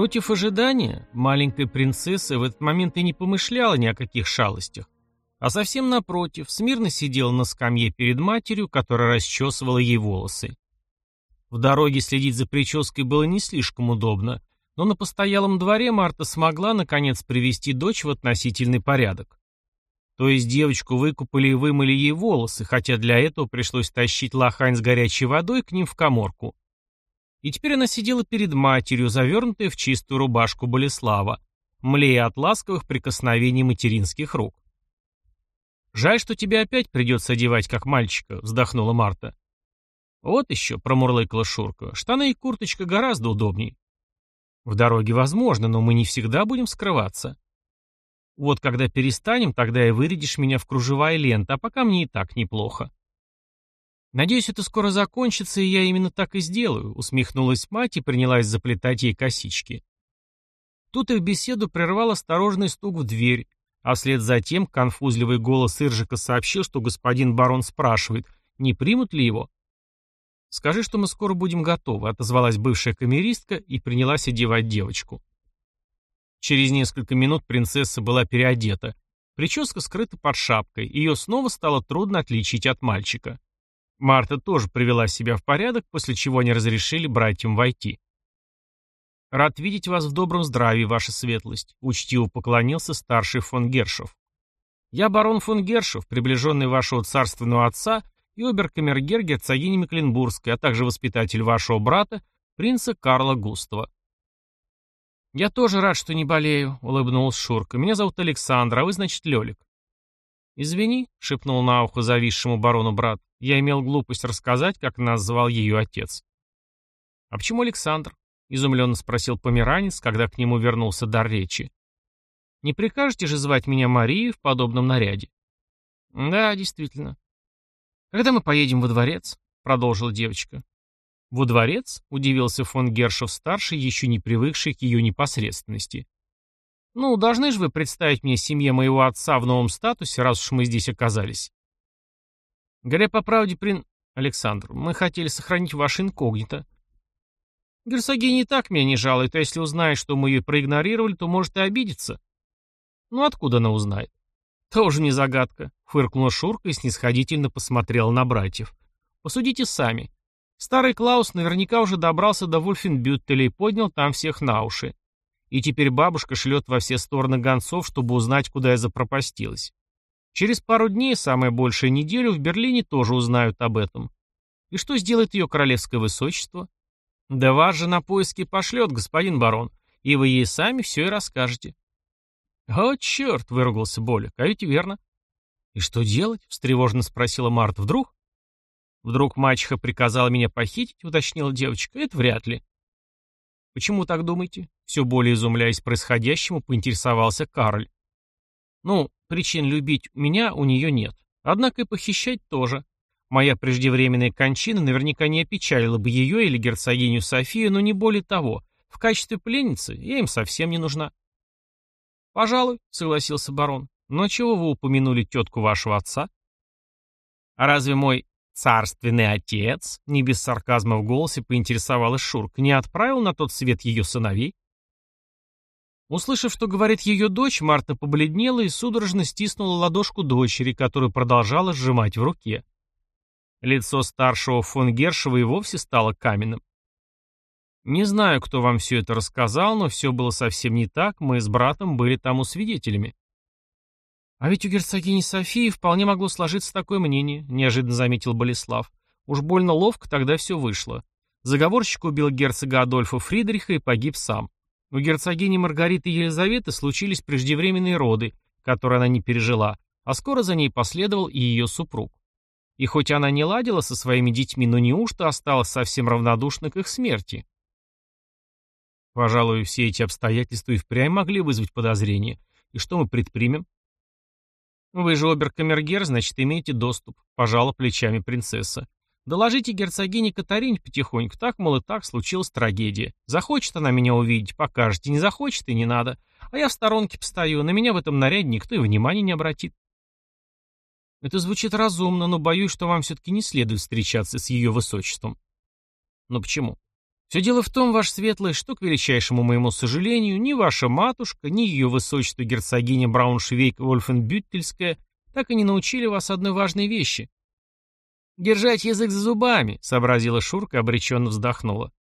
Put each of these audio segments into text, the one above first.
Против ожидания маленькая принцесса в этот момент и не помышляла ни о каких шалостях, а совсем напротив, смирно сидела на скамье перед матерью, которая расчесывала ей волосы. В дороге следить за прической было не слишком удобно, но на постоялом дворе Марта смогла, наконец, привести дочь в относительный порядок. То есть девочку выкупали и вымыли ей волосы, хотя для этого пришлось тащить лохань с горячей водой к ним в коморку. И теперь она сидела перед матерью, завернутая в чистую рубашку Болеслава, млея от ласковых прикосновений материнских рук. «Жаль, что тебе опять придется одевать как мальчика», — вздохнула Марта. «Вот еще», — промурлыкала Шурка, — «штаны и курточка гораздо удобней». «В дороге возможно, но мы не всегда будем скрываться». «Вот когда перестанем, тогда и вырядишь меня в кружева и лента, а пока мне и так неплохо». «Надеюсь, это скоро закончится, и я именно так и сделаю», — усмехнулась мать и принялась заплетать ей косички. Тут их беседу прервал осторожный стук в дверь, а вслед за тем конфузливый голос Иржика сообщил, что господин барон спрашивает, не примут ли его. «Скажи, что мы скоро будем готовы», — отозвалась бывшая камеристка и принялась одевать девочку. Через несколько минут принцесса была переодета. Прическа скрыта под шапкой, ее снова стало трудно отличить от мальчика. Марта тоже привела себя в порядок, после чего они разрешили братьям войти. «Рад видеть вас в добром здравии, ваша светлость», — учтиво поклонился старший фон Гершев. «Я барон фон Гершев, приближенный вашего царственного отца и оберкамергер герцогини Мекленбургской, а также воспитатель вашего брата, принца Карла Густава». «Я тоже рад, что не болею», — улыбнулся Шурка. «Меня зовут Александр, а вы, значит, Лёлик». «Извини», — шепнул на ухо зависшему барону брат. Я имел глупость рассказать, как нас ее отец. «А почему Александр?» — изумленно спросил померанец, когда к нему вернулся дар речи. «Не прикажете же звать меня Марией в подобном наряде?» «Да, действительно». «Когда мы поедем во дворец?» — продолжила девочка. «Во дворец?» — удивился фон Гершев-старший, еще не привыкший к ее непосредственности. «Ну, должны же вы представить мне семье моего отца в новом статусе, раз уж мы здесь оказались». Говоря по правде, прин... Александр, мы хотели сохранить ваше инкогнито. Герцогиня и так меня не жалует, а если узнает, что мы ее проигнорировали, то может и обидеться. Ну откуда она узнает? Тоже не загадка, фыркнула Шурка и снисходительно посмотрела на братьев. Посудите сами. Старый Клаус наверняка уже добрался до Вульфенбюттеля и поднял там всех на уши. И теперь бабушка шлет во все стороны гонцов, чтобы узнать, куда я запропастилась. Через пару дней, самое большее неделю, в Берлине тоже узнают об этом. И что сделает ее королевское высочество? Да вас же на поиски пошлет, господин барон, и вы ей сами все и расскажете. «О, черт!» — выругался Болик. «А ведь верно». «И что делать?» — встревоженно спросила Марта. «Вдруг?» «Вдруг мачеха приказала меня похитить?» — уточнила девочка. «Это вряд ли». «Почему так думаете?» Все более изумляясь происходящему, поинтересовался Карль. «Ну, Причин любить меня у нее нет. Однако и похищать тоже. Моя преждевременная кончина наверняка не опечалила бы ее или герцогиню Софию, но не более того. В качестве пленницы я им совсем не нужна. «Пожалуй», — согласился барон. «Но чего вы упомянули тетку вашего отца?» «А разве мой царственный отец, не без сарказма в голосе поинтересовалась Шурка, не отправил на тот свет ее сыновей?» Услышав, что говорит ее дочь, Марта побледнела и судорожно стиснула ладошку дочери, которую продолжала сжимать в руке. Лицо старшего фон Гершева и вовсе стало каменным. «Не знаю, кто вам все это рассказал, но все было совсем не так, мы с братом были тому свидетелями». «А ведь у герцогини Софии вполне могло сложиться такое мнение», — неожиданно заметил Болеслав. «Уж больно ловко тогда все вышло. Заговорщик убил герцога Адольфа Фридриха и погиб сам. У герцогини Маргариты Елизаветы случились преждевременные роды, которые она не пережила, а скоро за ней последовал и ее супруг. И хоть она не ладила со своими детьми, но неужто осталась совсем равнодушна к их смерти? Пожалуй, все эти обстоятельства и впрямь могли вызвать подозрения. И что мы предпримем? Вы же оберкамергер, значит, имеете доступ, пожала плечами принцесса. Доложите герцогине Катарине потихоньку, так, мол, и так случилась трагедия. Захочет она меня увидеть, покажете, не захочет и не надо. А я в сторонке постою, на меня в этом наряде никто и внимания не обратит. Это звучит разумно, но боюсь, что вам все-таки не следует встречаться с ее высочеством. Но почему? Все дело в том, ваш светлый, что, к величайшему моему сожалению, ни ваша матушка, ни ее высочество герцогиня Брауншвейк-Вольфенбюттельская так и не научили вас одной важной вещи. «Держать язык за зубами», — сообразила Шурка обреченно вздохнула.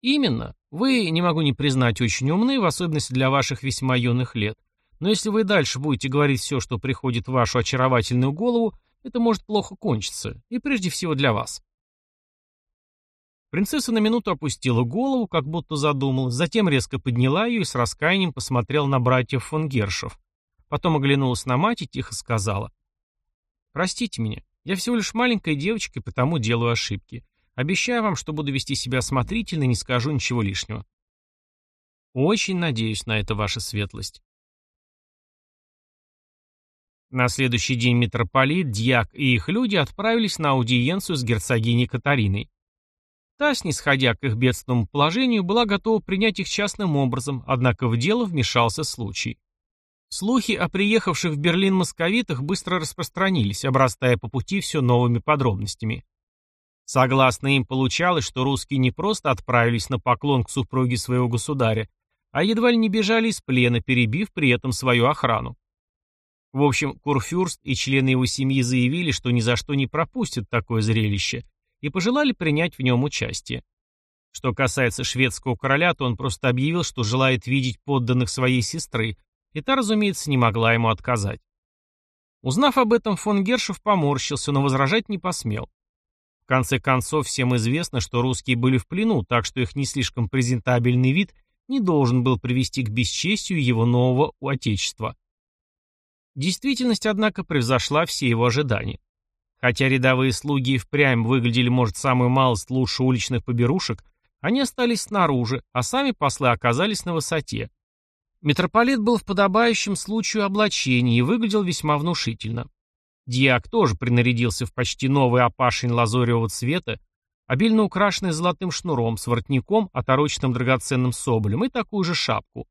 «Именно. Вы, не могу не признать, очень умны, в особенности для ваших весьма юных лет. Но если вы дальше будете говорить все, что приходит в вашу очаровательную голову, это может плохо кончиться, и прежде всего для вас». Принцесса на минуту опустила голову, как будто задумалась, затем резко подняла ее и с раскаянием посмотрела на братьев фон Гершев. Потом оглянулась на мать и тихо сказала. «Простите меня, я всего лишь маленькая девочка и потому делаю ошибки. Обещаю вам, что буду вести себя осмотрительно и не скажу ничего лишнего». «Очень надеюсь на это, ваша светлость». На следующий день митрополит, дьяк и их люди отправились на аудиенцию с герцогиней Катариной. Та, снисходя к их бедственному положению, была готова принять их частным образом, однако в дело вмешался случай. Слухи о приехавших в Берлин московитах быстро распространились, обрастая по пути все новыми подробностями. Согласно им, получалось, что русские не просто отправились на поклон к супруге своего государя, а едва ли не бежали из плена, перебив при этом свою охрану. В общем, Курфюрст и члены его семьи заявили, что ни за что не пропустят такое зрелище – и пожелали принять в нем участие. Что касается шведского короля, то он просто объявил, что желает видеть подданных своей сестры, и та, разумеется, не могла ему отказать. Узнав об этом, фон Гершев поморщился, но возражать не посмел. В конце концов, всем известно, что русские были в плену, так что их не слишком презентабельный вид не должен был привести к бесчестию его нового отечества. Действительность, однако, превзошла все его ожидания. Хотя рядовые слуги и впрямь выглядели, может, самую малость лучше уличных поберушек, они остались снаружи, а сами послы оказались на высоте. Митрополит был в подобающем случаю облачении и выглядел весьма внушительно. Диак тоже принарядился в почти новый опашень лазоревого цвета, обильно украшенный золотым шнуром, с воротником, отороченным драгоценным соболем, и такую же шапку.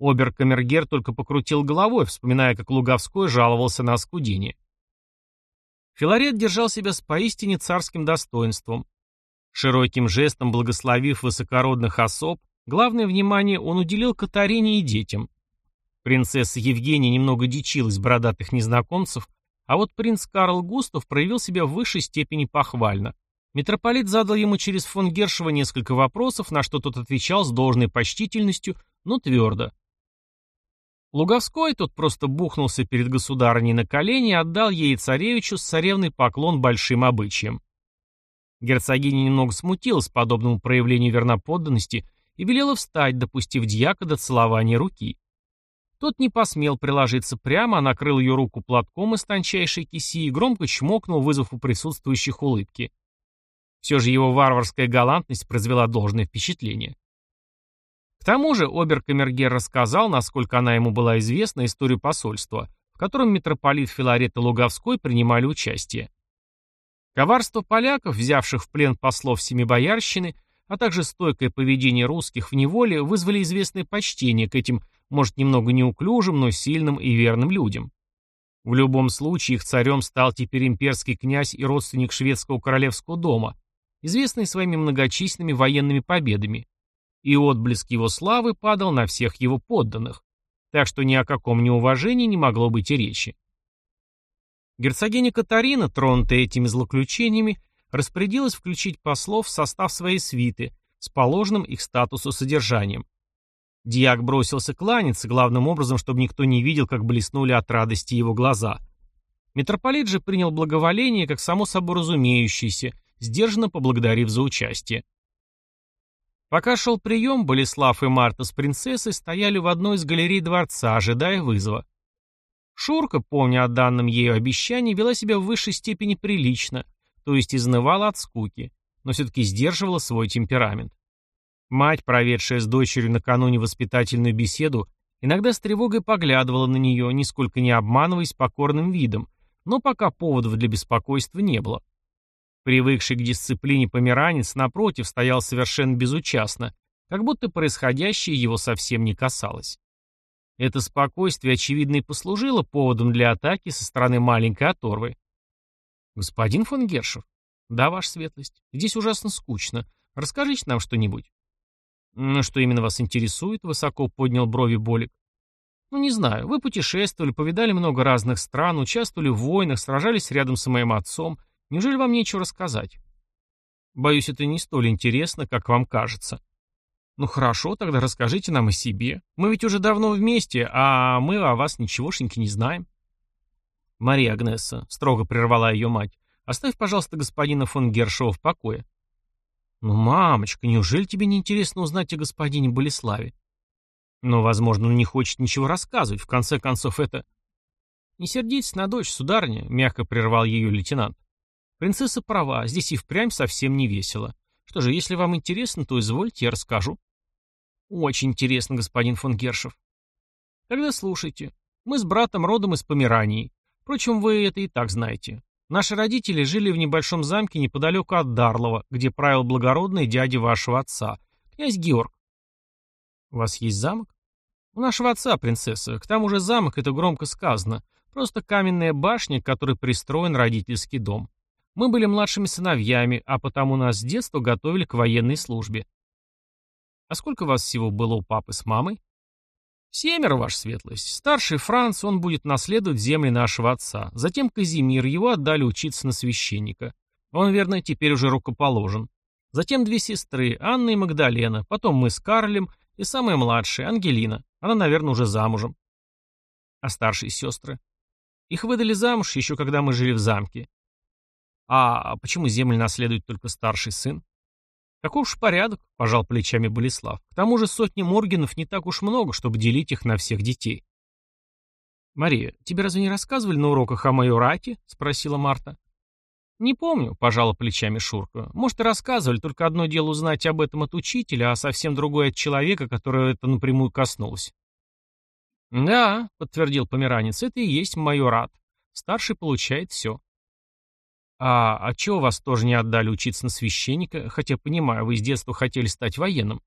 Обер-камергер только покрутил головой, вспоминая, как Луговской жаловался на оскудение. Филарет держал себя с поистине царским достоинством. Широким жестом благословив высокородных особ, главное внимание он уделил Катарине и детям. Принцесса Евгения немного дичилась бородатых незнакомцев, а вот принц Карл Густав проявил себя в высшей степени похвально. Митрополит задал ему через фон Гершева несколько вопросов, на что тот отвечал с должной почтительностью, но твердо. Луговской тот просто бухнулся перед государыней на колени и отдал ей царевичу с царевной поклон большим обычаям. Герцогиня немного смутилась подобному проявлению верноподданности и велела встать, допустив дьяка до целования руки. Тот не посмел приложиться прямо, а накрыл ее руку платком из тончайшей киси и громко чмокнул, вызвав у присутствующих улыбки. Все же его варварская галантность произвела должное впечатление. К тому же оберкамергер рассказал, насколько она ему была известна, историю посольства, в котором митрополит Филарет и Луговской принимали участие. Коварство поляков, взявших в плен послов Семибоярщины, а также стойкое поведение русских в неволе вызвали известное почтение к этим, может, немного неуклюжим, но сильным и верным людям. В любом случае их царем стал теперь имперский князь и родственник шведского королевского дома, известный своими многочисленными военными победами, и отблеск его славы падал на всех его подданных, так что ни о каком неуважении не могло быть и речи. Герцогиня Катарина, тронутая этими злоключениями, распорядилась включить послов в состав своей свиты с положенным их статусу содержанием. Диак бросился кланяться, главным образом, чтобы никто не видел, как блеснули от радости его глаза. Митрополит же принял благоволение, как само собой разумеющееся, сдержанно поблагодарив за участие. Пока шел прием, Болеслав и Марта с принцессой стояли в одной из галерей дворца, ожидая вызова. Шурка, помня о данном ею обещании, вела себя в высшей степени прилично, то есть изнывала от скуки, но все-таки сдерживала свой темперамент. Мать, проведшая с дочерью накануне воспитательную беседу, иногда с тревогой поглядывала на нее, нисколько не обманываясь покорным видом, но пока поводов для беспокойства не было. Привыкший к дисциплине померанец, напротив, стоял совершенно безучастно, как будто происходящее его совсем не касалось. Это спокойствие, очевидно, и послужило поводом для атаки со стороны маленькой оторвы. «Господин фон Гершев?» «Да, ваша светлость. Здесь ужасно скучно. Расскажите нам что-нибудь». «Ну, что именно вас интересует?» — высоко поднял брови Болик. «Ну, не знаю. Вы путешествовали, повидали много разных стран, участвовали в войнах, сражались рядом с моим отцом. Неужели вам нечего рассказать?» «Боюсь, это не столь интересно, как вам кажется». «Ну хорошо, тогда расскажите нам о себе. Мы ведь уже давно вместе, а мы о вас ничегошеньки не знаем». «Мария Агнесса», — строго прервала ее мать, — «оставь, пожалуйста, господина фон Гершева в покое». «Ну, мамочка, неужели тебе не интересно узнать о господине Болеславе?» «Но, возможно, он не хочет ничего рассказывать. В конце концов, это...» «Не сердитесь на дочь, сударыня», — мягко прервал ее лейтенант. «Принцесса права, здесь и впрямь совсем не весело. Что же, если вам интересно, то извольте, я расскажу». «Очень интересно, господин фон Гершев». «Тогда слушайте. Мы с братом родом из Померании. Впрочем, вы это и так знаете. Наши родители жили в небольшом замке неподалеку от Дарлова, где правил благородный дядя вашего отца, князь Георг. У вас есть замок? У нашего отца, принцесса. К тому же замок, это громко сказано. Просто каменная башня, к которой пристроен родительский дом. Мы были младшими сыновьями, а потому нас с детства готовили к военной службе. А сколько вас всего было у папы с мамой? «Семеро, ваша светлость. Старший Франц, он будет наследовать земли нашего отца. Затем Казимир, его отдали учиться на священника. Он, верно, теперь уже рукоположен. Затем две сестры, Анна и Магдалена. Потом мы с Карлем и самая младшая, Ангелина. Она, наверное, уже замужем. А старшие сестры? Их выдали замуж еще когда мы жили в замке. А почему земли наследует только старший сын? Каков уж порядок, пожал плечами Болеслав. К тому же сотни Моргенов не так уж много, чтобы делить их на всех детей. «Мария, тебе разве не рассказывали на уроках о майорате?» — спросила Марта. «Не помню», — пожала плечами Шурка. «Может, и рассказывали, только одно дело узнать об этом от учителя, а совсем другое от человека, которого это напрямую коснулось». «Да», — подтвердил померанец, — «это и есть майорат. Старший получает все». «А отчего вас тоже не отдали учиться на священника, хотя, понимаю, вы с детства хотели стать военным?»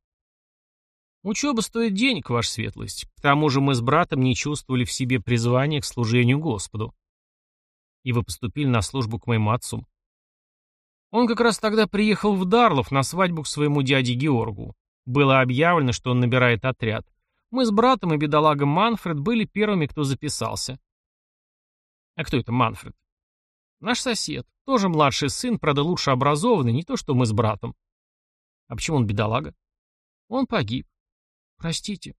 «Учеба стоит денег, ваша светлость. К тому же мы с братом не чувствовали в себе призвания к служению Господу. И вы поступили на службу к моему отцу. Он как раз тогда приехал в Дарлов на свадьбу к своему дяде Георгу. Было объявлено, что он набирает отряд. Мы с братом и бедолагом Манфред были первыми, кто записался. А кто это Манфред? Наш сосед. Тоже младший сын, правда лучше образованный, не то что мы с братом. А почему он бедолага? Он погиб. Простите.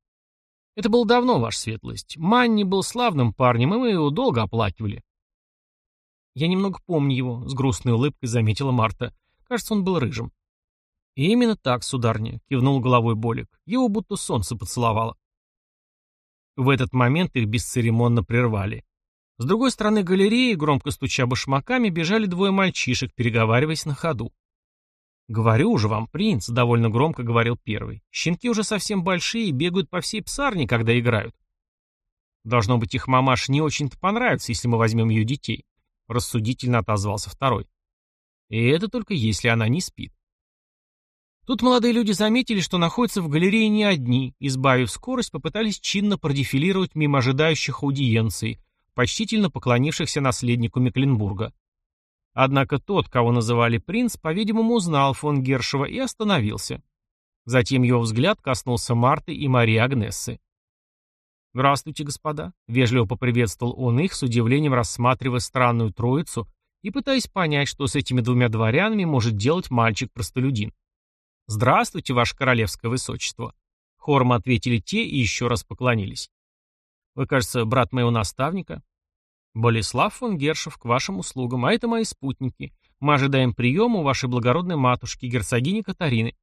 Это было давно, ваша светлость. Манни был славным парнем, и мы его долго оплакивали. Я немного помню его, с грустной улыбкой заметила Марта. Кажется, он был рыжим. И именно так, сударня, кивнул головой Болик. Его будто солнце поцеловало. В этот момент их бесцеремонно прервали. С другой стороны галереи, громко стуча башмаками, бежали двое мальчишек, переговариваясь на ходу. «Говорю же вам, принц», — довольно громко говорил первый. «Щенки уже совсем большие и бегают по всей псарне, когда играют». «Должно быть, их мамаш не очень-то понравится, если мы возьмем ее детей», — рассудительно отозвался второй. «И это только если она не спит». Тут молодые люди заметили, что находятся в галерее не одни, избавив скорость, попытались чинно продефилировать мимо ожидающих аудиенции, почтительно поклонившихся наследнику Мекленбурга. Однако тот, кого называли принц, по-видимому, узнал фон Гершева и остановился. Затем его взгляд коснулся Марты и Марии Агнессы. «Здравствуйте, господа», — вежливо поприветствовал он их, с удивлением рассматривая странную троицу и пытаясь понять, что с этими двумя дворянами может делать мальчик-простолюдин. «Здравствуйте, ваше королевское высочество», — хором ответили те и еще раз поклонились. Вы, кажется, брат моего наставника. Болеслав фон Гершев к вашим услугам, а это мои спутники. Мы ожидаем приема у вашей благородной матушки, герцогини Катарины.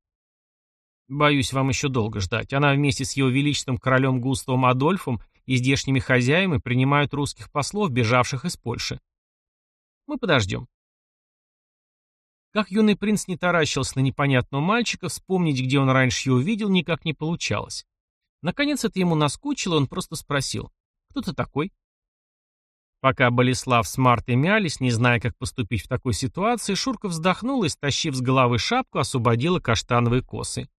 Боюсь, вам еще долго ждать. Она вместе с его величеством королем Густавом Адольфом и здешними хозяевами принимают русских послов, бежавших из Польши. Мы подождем. Как юный принц не таращился на непонятного мальчика, вспомнить, где он раньше его видел, никак не получалось. Наконец это ему наскучило, он просто спросил. «Кто ты такой?» Пока Болеслав с Мартой мялись, не зная, как поступить в такой ситуации, Шурка вздохнула и, стащив с головы шапку, освободила каштановые косы.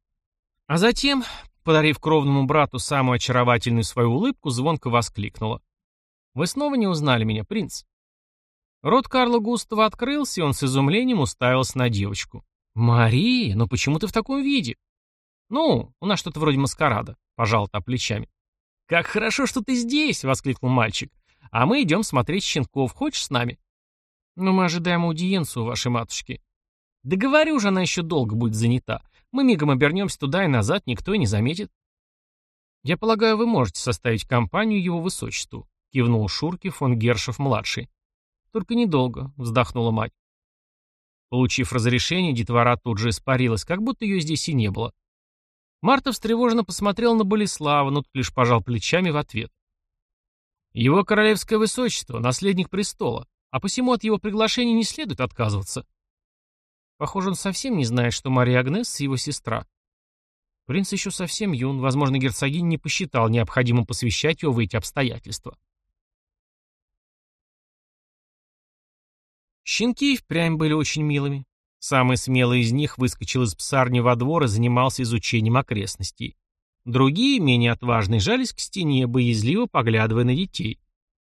А затем, подарив кровному брату самую очаровательную свою улыбку, звонко воскликнула. «Вы снова не узнали меня, принц?» Рот Карла Густава открылся, и он с изумлением уставился на девочку. «Мария, ну почему ты в таком виде?» «Ну, у нас что-то вроде маскарада», — пожал та плечами. «Как хорошо, что ты здесь!» — воскликнул мальчик. «А мы идем смотреть щенков. Хочешь с нами?» «Ну, мы ожидаем аудиенцию у вашей матушки». «Да говорю же, она еще долго будет занята. Мы мигом обернемся туда и назад, никто и не заметит». «Я полагаю, вы можете составить компанию его высочеству», — кивнул Шурки фон Гершев-младший. «Только недолго», — вздохнула мать. Получив разрешение, детвора тут же испарилась, как будто ее здесь и не было. Марта встревоженно посмотрел на Болеслава, но тут лишь пожал плечами в ответ. «Его королевское высочество, наследник престола, а посему от его приглашения не следует отказываться». Похоже, он совсем не знает, что Мария Агнес — его сестра. Принц еще совсем юн, возможно, герцогинь не посчитал необходимым посвящать его в эти обстоятельства. Щенки впрямь были очень милыми. Самый смелый из них выскочил из псарни во двор и занимался изучением окрестностей. Другие, менее отважные, жались к стене, боязливо поглядывая на детей.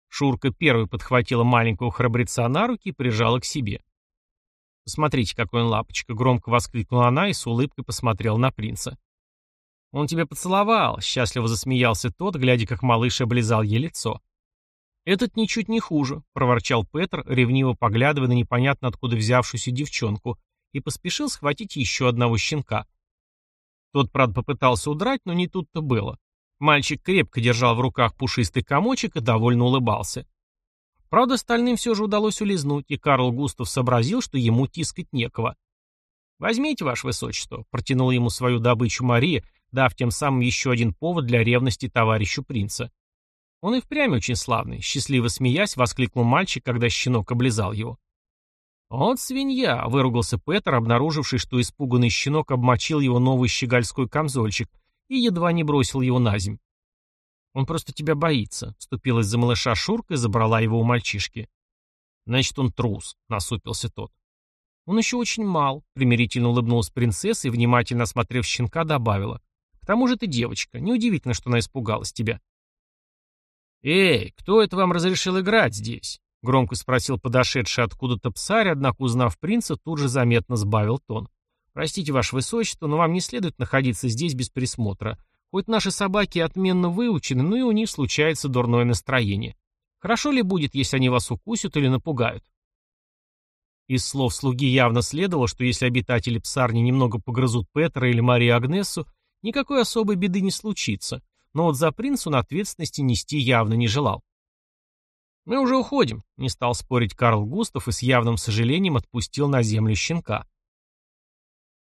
Шурка первой подхватила маленького храбреца на руки и прижала к себе. «Посмотрите, какой он лапочка!» — громко воскликнула она и с улыбкой посмотрела на принца. «Он тебя поцеловал!» — счастливо засмеялся тот, глядя, как малыш облизал ей лицо. «Этот ничуть не хуже», — проворчал Петр, ревниво поглядывая на непонятно откуда взявшуюся девчонку, и поспешил схватить еще одного щенка. Тот, правда, попытался удрать, но не тут-то было. Мальчик крепко держал в руках пушистый комочек и довольно улыбался. Правда, остальным все же удалось улизнуть, и Карл Густав сообразил, что ему тискать некого. «Возьмите, ваше высочество», — протянул ему свою добычу Мария, дав тем самым еще один повод для ревности товарищу принца. Он и впрямь очень славный, счастливо смеясь, воскликнул мальчик, когда щенок облизал его. «Вот свинья!» — выругался Петр, обнаруживший, что испуганный щенок обмочил его новый щегольской камзольчик и едва не бросил его на земь. «Он просто тебя боится», — вступилась за малыша Шурка и забрала его у мальчишки. «Значит, он трус», — насупился тот. «Он еще очень мал», — примирительно улыбнулась принцесса и, внимательно осмотрев щенка, добавила. «К тому же ты девочка. Неудивительно, что она испугалась тебя». «Эй, кто это вам разрешил играть здесь?» — громко спросил подошедший откуда-то псарь, однако, узнав принца, тут же заметно сбавил тон. «Простите, ваше высочество, но вам не следует находиться здесь без присмотра. Хоть наши собаки отменно выучены, но и у них случается дурное настроение. Хорошо ли будет, если они вас укусят или напугают?» Из слов слуги явно следовало, что если обитатели псарни немного погрызут Петра или Марию Агнесу, никакой особой беды не случится, но вот за принца он ответственности нести явно не желал. «Мы уже уходим», — не стал спорить Карл Густав и с явным сожалением отпустил на землю щенка.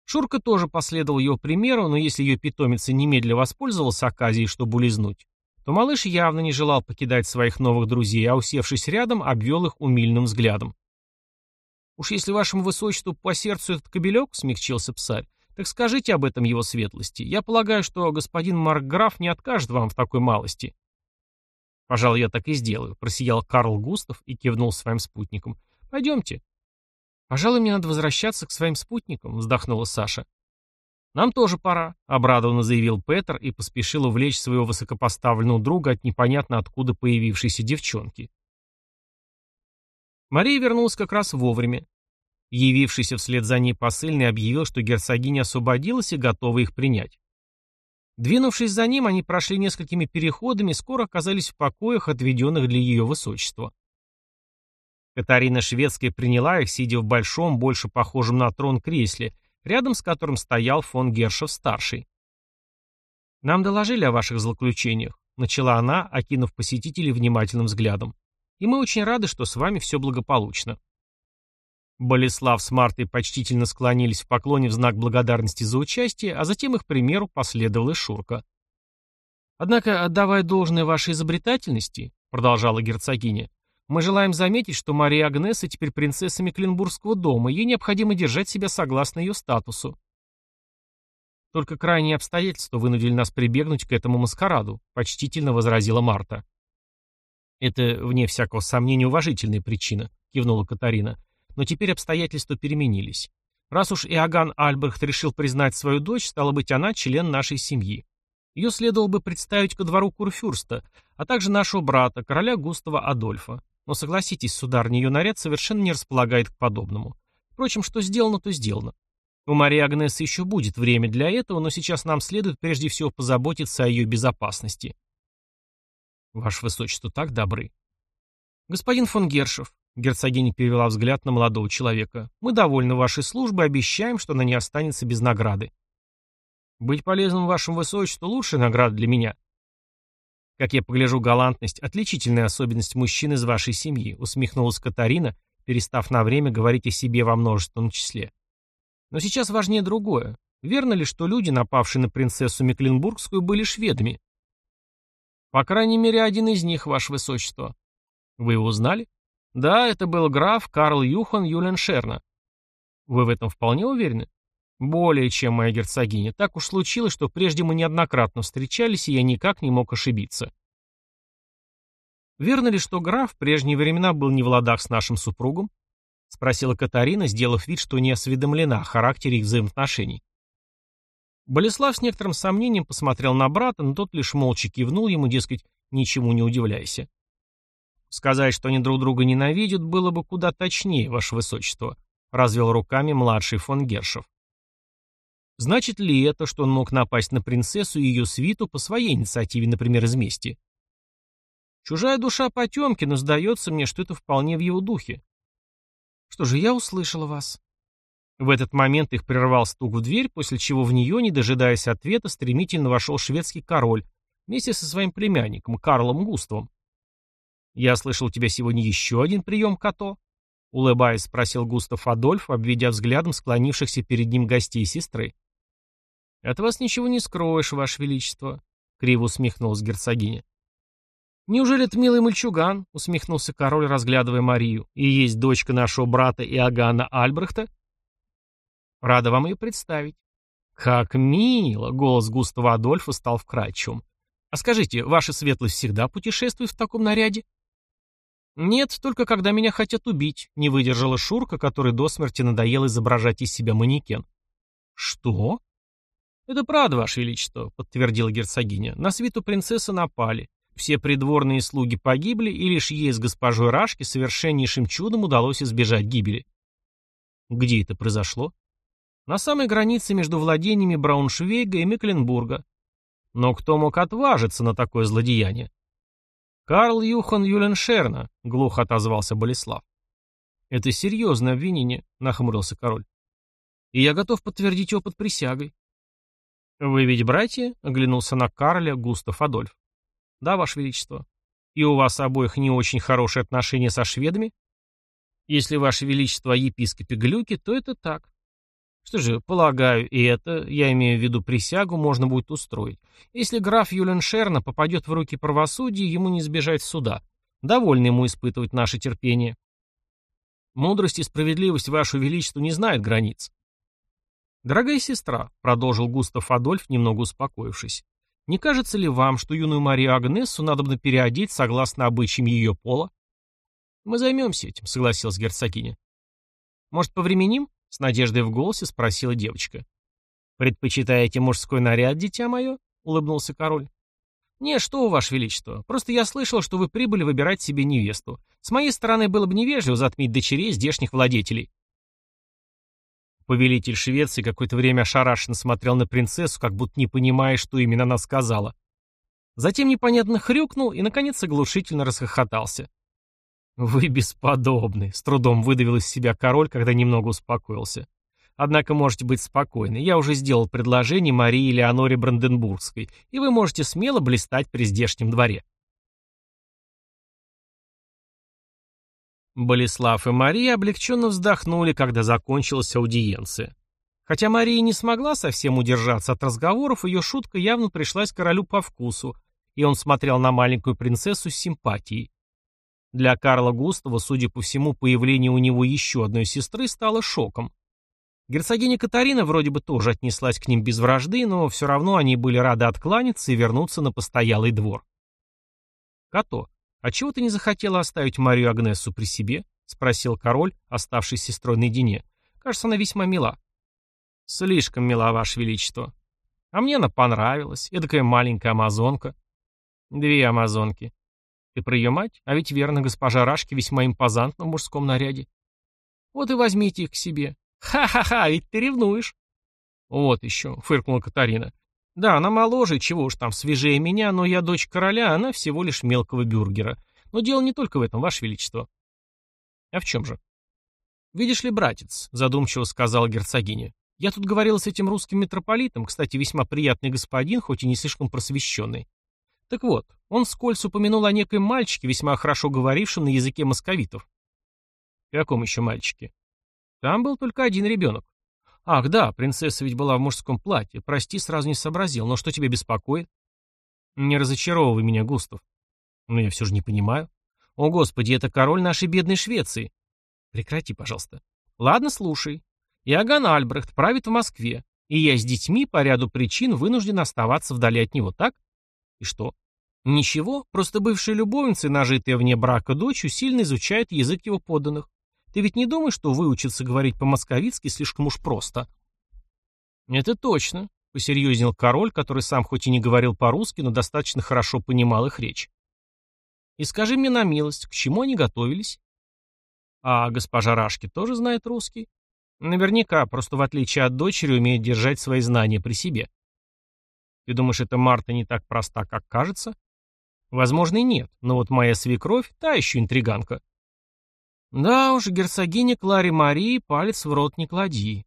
Шурка тоже последовал его примеру, но если ее питомица немедля воспользовалась оказией, чтобы улизнуть, то малыш явно не желал покидать своих новых друзей, а усевшись рядом, обвел их умильным взглядом. «Уж если вашему высочеству по сердцу этот кобелек», — смягчился псарь, так скажите об этом его светлости. Я полагаю, что господин Маркграф не откажет вам в такой малости. Пожалуй, я так и сделаю, просиял Карл Густав и кивнул своим спутникам. Пойдемте. Пожалуй, мне надо возвращаться к своим спутникам, вздохнула Саша. Нам тоже пора, обрадованно заявил Петр и поспешил увлечь своего высокопоставленного друга от непонятно откуда появившейся девчонки. Мария вернулась как раз вовремя. Явившийся вслед за ней посыльный объявил, что герцогиня освободилась и готова их принять. Двинувшись за ним, они прошли несколькими переходами и скоро оказались в покоях, отведенных для ее высочества. Катарина Шведская приняла их, сидя в большом, больше похожем на трон кресле, рядом с которым стоял фон Гершев-старший. «Нам доложили о ваших злоключениях», — начала она, окинув посетителей внимательным взглядом. «И мы очень рады, что с вами все благополучно». Болеслав с Мартой почтительно склонились в поклоне в знак благодарности за участие, а затем их примеру последовала Шурка. «Однако, отдавая должное вашей изобретательности», — продолжала герцогиня, «мы желаем заметить, что Мария Агнеса теперь принцесса Мекленбургского дома, и ей необходимо держать себя согласно ее статусу». «Только крайние обстоятельства вынудили нас прибегнуть к этому маскараду», — почтительно возразила Марта. «Это, вне всякого сомнения, уважительная причина», — кивнула Катарина. Но теперь обстоятельства переменились. Раз уж Иоганн Альбрехт решил признать свою дочь, стало быть, она член нашей семьи. Ее следовало бы представить ко двору Курфюрста, а также нашего брата, короля Густава Адольфа. Но согласитесь, сударыня, ее наряд совершенно не располагает к подобному. Впрочем, что сделано, то сделано. У Марии Агнесы еще будет время для этого, но сейчас нам следует прежде всего позаботиться о ее безопасности. Ваше Высочество так добры. Господин фон Гершев, герцогиня перевела взгляд на молодого человека, мы довольны вашей службой обещаем, что она не останется без награды. Быть полезным вашему Высочеству – лучшая награда для меня. Как я погляжу, галантность – отличительная особенность мужчин из вашей семьи, усмехнулась Катарина, перестав на время говорить о себе во множественном числе. Но сейчас важнее другое. Верно ли, что люди, напавшие на принцессу Мекленбургскую, были шведами? По крайней мере, один из них, ваше высочество. Вы его узнали? Да, это был граф Карл Юхан Юленшерна. Вы в этом вполне уверены? Более чем, моя герцогиня. Так уж случилось, что прежде мы неоднократно встречались, и я никак не мог ошибиться. Верно ли, что граф в прежние времена был не в ладах с нашим супругом? — спросила Катарина, сделав вид, что не осведомлена о характере их взаимоотношений. Болеслав с некоторым сомнением посмотрел на брата, но тот лишь молча кивнул ему, дескать, ничему не удивляйся. «Сказать, что они друг друга ненавидят, было бы куда точнее, ваше высочество», — развел руками младший фон Гершев. Значит ли это, что он мог напасть на принцессу и ее свиту по своей инициативе, например, из мести? Чужая душа потемки, но сдается мне, что это вполне в его духе. Что же, я услышала вас. В этот момент их прервал стук в дверь, после чего в нее, не дожидаясь ответа, стремительно вошел шведский король вместе со своим племянником Карлом Густавом. «Я слышал, у тебя сегодня еще один прием, Като?» Улыбаясь, спросил Густав Адольф, обведя взглядом склонившихся перед ним гостей и сестры. «От вас ничего не скроешь, ваше величество», — криво усмехнулась герцогиня. «Неужели это милый мальчуган?» — усмехнулся король, разглядывая Марию. «И есть дочка нашего брата Иоганна Альбрехта?» «Рада вам ее представить». «Как мило!» — голос Густава Адольфа стал вкрадчивым. «А скажите, ваша светлость всегда путешествует в таком наряде?» «Нет, только когда меня хотят убить», — не выдержала Шурка, который до смерти надоел изображать из себя манекен. «Что?» «Это правда, ваше величество», — подтвердила герцогиня. «На свиту принцессы напали. Все придворные слуги погибли, и лишь ей с госпожой Рашки совершеннейшим чудом удалось избежать гибели. Где это произошло? На самой границе между владениями Брауншвейга и Мекленбурга. Но кто мог отважиться на такое злодеяние? «Карл Юхан Юленшерна», — глухо отозвался Болеслав. «Это серьезное обвинение», — нахмурился король. «И я готов подтвердить его под присягой». «Вы ведь братья?» — оглянулся на Карля Густав Адольф. Да, Ваше Величество. И у вас обоих не очень хорошие отношения со шведами? Если Ваше Величество о епископе Глюке, то это так. Что же, полагаю, и это, я имею в виду присягу, можно будет устроить. Если граф Юленшерна попадет в руки правосудия, ему не избежать суда. Довольно ему испытывать наше терпение. Мудрость и справедливость Ваше Величество не знают границ. «Дорогая сестра», — продолжил Густав Адольф, немного успокоившись, не кажется ли вам, что юную Марию Агнессу надо бы переодеть согласно обычаям ее пола? Мы займемся этим, согласилась герцогиня. Может, повременим? С надеждой в голосе спросила девочка. Предпочитаете мужской наряд, дитя мое? Улыбнулся король. «Не, что у, Ваше Величество. Просто я слышал, что вы прибыли выбирать себе невесту. С моей стороны было бы невежливо затмить дочерей здешних владетелей». Повелитель Швеции какое-то время ошарашенно смотрел на принцессу, как будто не понимая, что именно она сказала. Затем непонятно хрюкнул и, наконец, оглушительно расхохотался. «Вы бесподобны», — с трудом выдавил из себя король, когда немного успокоился. «Однако можете быть спокойны. Я уже сделал предложение Марии Леоноре Бранденбургской, и вы можете смело блистать при здешнем дворе». Болеслав и Мария облегченно вздохнули, когда закончилась аудиенция. Хотя Мария не смогла совсем удержаться от разговоров, ее шутка явно пришлась королю по вкусу, и он смотрел на маленькую принцессу с симпатией. Для Карла Густава, судя по всему, появление у него еще одной сестры стало шоком. Герцогиня Катарина вроде бы тоже отнеслась к ним без вражды, но все равно они были рады откланяться и вернуться на постоялый двор. Като, «А чего ты не захотела оставить Марию Агнесу при себе?» — спросил король, оставшись с сестрой наедине. «Кажется, она весьма мила». «Слишком мила, Ваше Величество. А мне она понравилась. Эдакая маленькая амазонка». «Две амазонки. Ты про ее мать? А ведь верно, госпожа Рашки весьма импозантна в мужском наряде. Вот и возьмите их к себе. Ха-ха-ха, ведь ты ревнуешь. Вот еще, фыркнула Катарина. Да, она моложе, чего уж там, свежее меня, но я дочь короля, она всего лишь мелкого бюргера. Но дело не только в этом, Ваше Величество. А в чем же? Видишь ли, братец, задумчиво сказала герцогиня. Я тут говорил с этим русским митрополитом, кстати, весьма приятный господин, хоть и не слишком просвещенный. Так вот, он вскользь упомянул о некоем мальчике, весьма хорошо говорившем на языке московитов. Каком еще мальчике? Там был только один ребенок. Ах, да, принцесса ведь была в мужском платье. Прости, сразу не сообразил. Но что тебя беспокоит? Не разочаровывай меня, Густав. Но я все же не понимаю. О, Господи, это король нашей бедной Швеции. Прекрати, пожалуйста. Ладно, слушай. Иоганн Альбрехт правит в Москве, и я с детьми по ряду причин вынужден оставаться вдали от него, так? И что? Ничего, просто бывшие любовницы, нажитые вне брака дочью, сильно изучают язык его подданных. Ты ведь не думаешь, что выучиться говорить по-московицки слишком уж просто? Это точно, посерьезнел король, который сам хоть и не говорил по-русски, но достаточно хорошо понимал их речь. И скажи мне на милость, к чему они готовились? А госпожа Рашки тоже знает русский? Наверняка, просто в отличие от дочери умеет держать свои знания при себе. Ты думаешь, эта Марта не так проста, как кажется? Возможно, и нет, но вот моя свекровь — та еще интриганка. Да уж, герцогиня Клари Марии палец в рот не клади.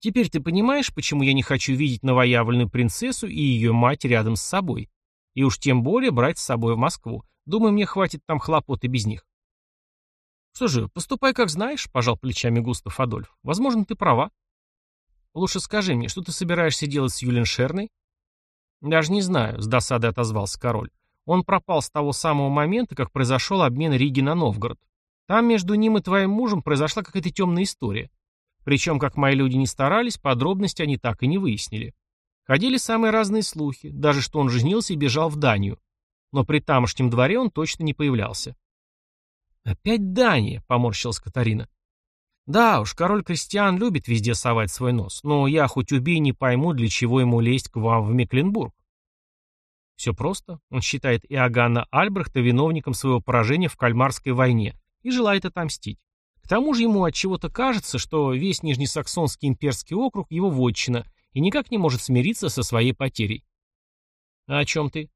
Теперь ты понимаешь, почему я не хочу видеть новоявленную принцессу и ее мать рядом с собой? И уж тем более брать с собой в Москву. Думаю, мне хватит там хлопоты без них. Что же, поступай как знаешь, пожал плечами Густав Адольф. Возможно, ты права. Лучше скажи мне, что ты собираешься делать с Юлин Шерной? Даже не знаю, с досадой отозвался король. Он пропал с того самого момента, как произошел обмен Риги на Новгород. Там между ним и твоим мужем произошла какая-то темная история. Причем, как мои люди не старались, подробности они так и не выяснили. Ходили самые разные слухи, даже что он женился и бежал в Данию. Но при тамошнем дворе он точно не появлялся. «Опять Дания», — поморщилась Катарина. «Да уж, король Кристиан любит везде совать свой нос, но я хоть убей не пойму, для чего ему лезть к вам в Мекленбург». Все просто. Он считает Иоганна Альбрехта виновником своего поражения в Кальмарской войне и желает отомстить. К тому же ему от чего-то кажется, что весь Нижнесаксонский имперский округ его вотчина и никак не может смириться со своей потерей. А о чем ты?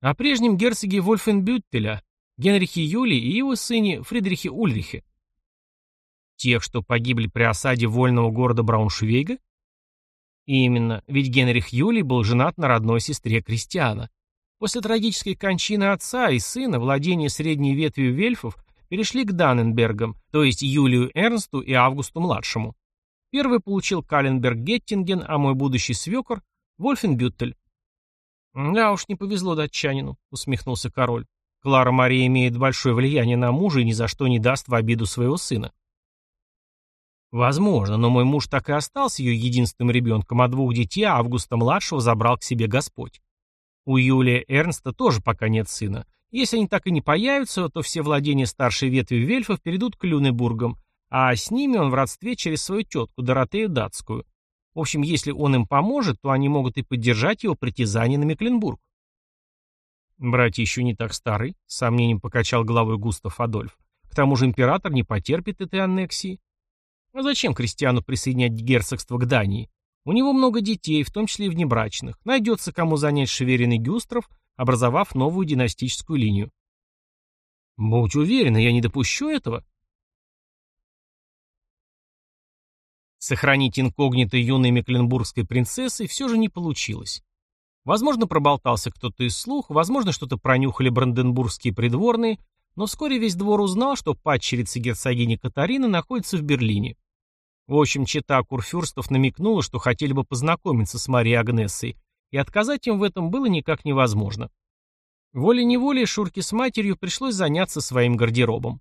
О прежнем герцоге Вольфенбюттеля, Генрихе Юлии и его сыне Фридрихе Ульрихе. Тех, что погибли при осаде вольного города Брауншвейга? Именно, ведь Генрих Юлий был женат на родной сестре Кристиана. После трагической кончины отца и сына владение средней ветвью вельфов перешли к Данненбергам, то есть Юлию Эрнсту и Августу-младшему. Первый получил Каленберг Геттинген, а мой будущий свекор – Вольфенбюттель. «Да уж, не повезло датчанину», — усмехнулся король. «Клара Мария имеет большое влияние на мужа и ни за что не даст в обиду своего сына». «Возможно, но мой муж так и остался ее единственным ребенком, а двух детей Августа-младшего забрал к себе Господь. У Юлия Эрнста тоже пока нет сына, если они так и не появятся, то все владения старшей ветви Вельфов перейдут к Люнебургам, а с ними он в родстве через свою тетку, Доротею Датскую. В общем, если он им поможет, то они могут и поддержать его притязание на Мекленбург. Братья еще не так стары, с сомнением покачал головой Густав Адольф. К тому же император не потерпит этой аннексии. А зачем крестьяну присоединять герцогство к Дании? У него много детей, в том числе и внебрачных. Найдется кому занять Шеверин и Гюстров, образовав новую династическую линию. Будь уверена, я не допущу этого. Сохранить инкогнито юной мекленбургской принцессы все же не получилось. Возможно, проболтался кто-то из слух, возможно, что-то пронюхали бранденбургские придворные, но вскоре весь двор узнал, что падчерица герцогини Катарины находится в Берлине. В общем, чита Курфюрстов намекнула, что хотели бы познакомиться с Марией Агнессой, и отказать им в этом было никак невозможно. Волей-неволей Шурке с матерью пришлось заняться своим гардеробом.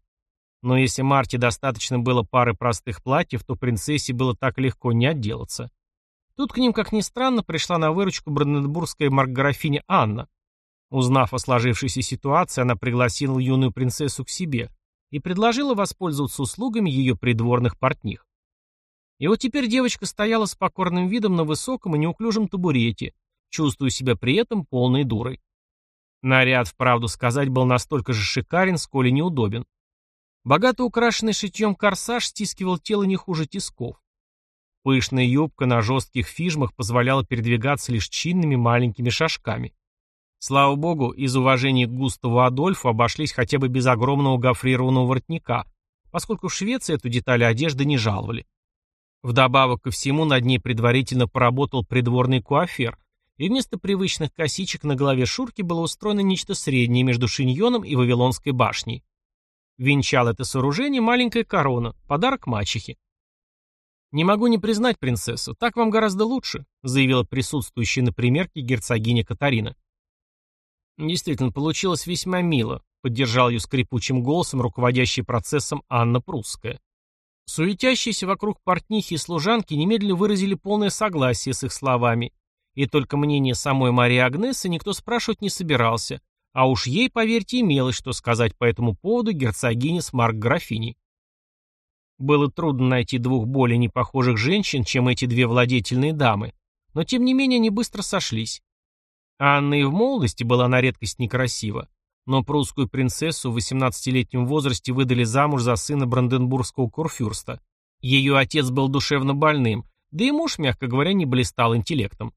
Но если Марте достаточно было пары простых платьев, то принцессе было так легко не отделаться. Тут к ним, как ни странно, пришла на выручку бранденбургская маркграфиня Анна. Узнав о сложившейся ситуации, она пригласила юную принцессу к себе и предложила воспользоваться услугами ее придворных портних. И вот теперь девочка стояла с покорным видом на высоком и неуклюжем табурете, чувствуя себя при этом полной дурой. Наряд, вправду сказать, был настолько же шикарен, сколь и неудобен. Богато украшенный шитьем корсаж стискивал тело не хуже тисков. Пышная юбка на жестких фижмах позволяла передвигаться лишь чинными маленькими шажками. Слава богу, из уважения к Густаву Адольфу обошлись хотя бы без огромного гофрированного воротника, поскольку в Швеции эту деталь одежды не жаловали. Вдобавок ко всему над ней предварительно поработал придворный куафер, и вместо привычных косичек на голове Шурки было устроено нечто среднее между шиньоном и Вавилонской башней. Венчал это сооружение маленькая корона, подарок мачехе. «Не могу не признать принцессу, так вам гораздо лучше», заявила присутствующая на примерке герцогиня Катарина. «Действительно, получилось весьма мило», поддержал ее скрипучим голосом руководящий процессом Анна Прусская. Суетящиеся вокруг портнихи и служанки немедленно выразили полное согласие с их словами, и только мнение самой Марии Агнесы никто спрашивать не собирался, а уж ей, поверьте, имелось что сказать по этому поводу герцогине с Марк Графиней. Было трудно найти двух более непохожих женщин, чем эти две владетельные дамы, но тем не менее они быстро сошлись. Анна и в молодости была на редкость некрасива, но прусскую принцессу в 18-летнем возрасте выдали замуж за сына бранденбургского курфюрста. Ее отец был душевно больным, да и муж, мягко говоря, не блистал интеллектом.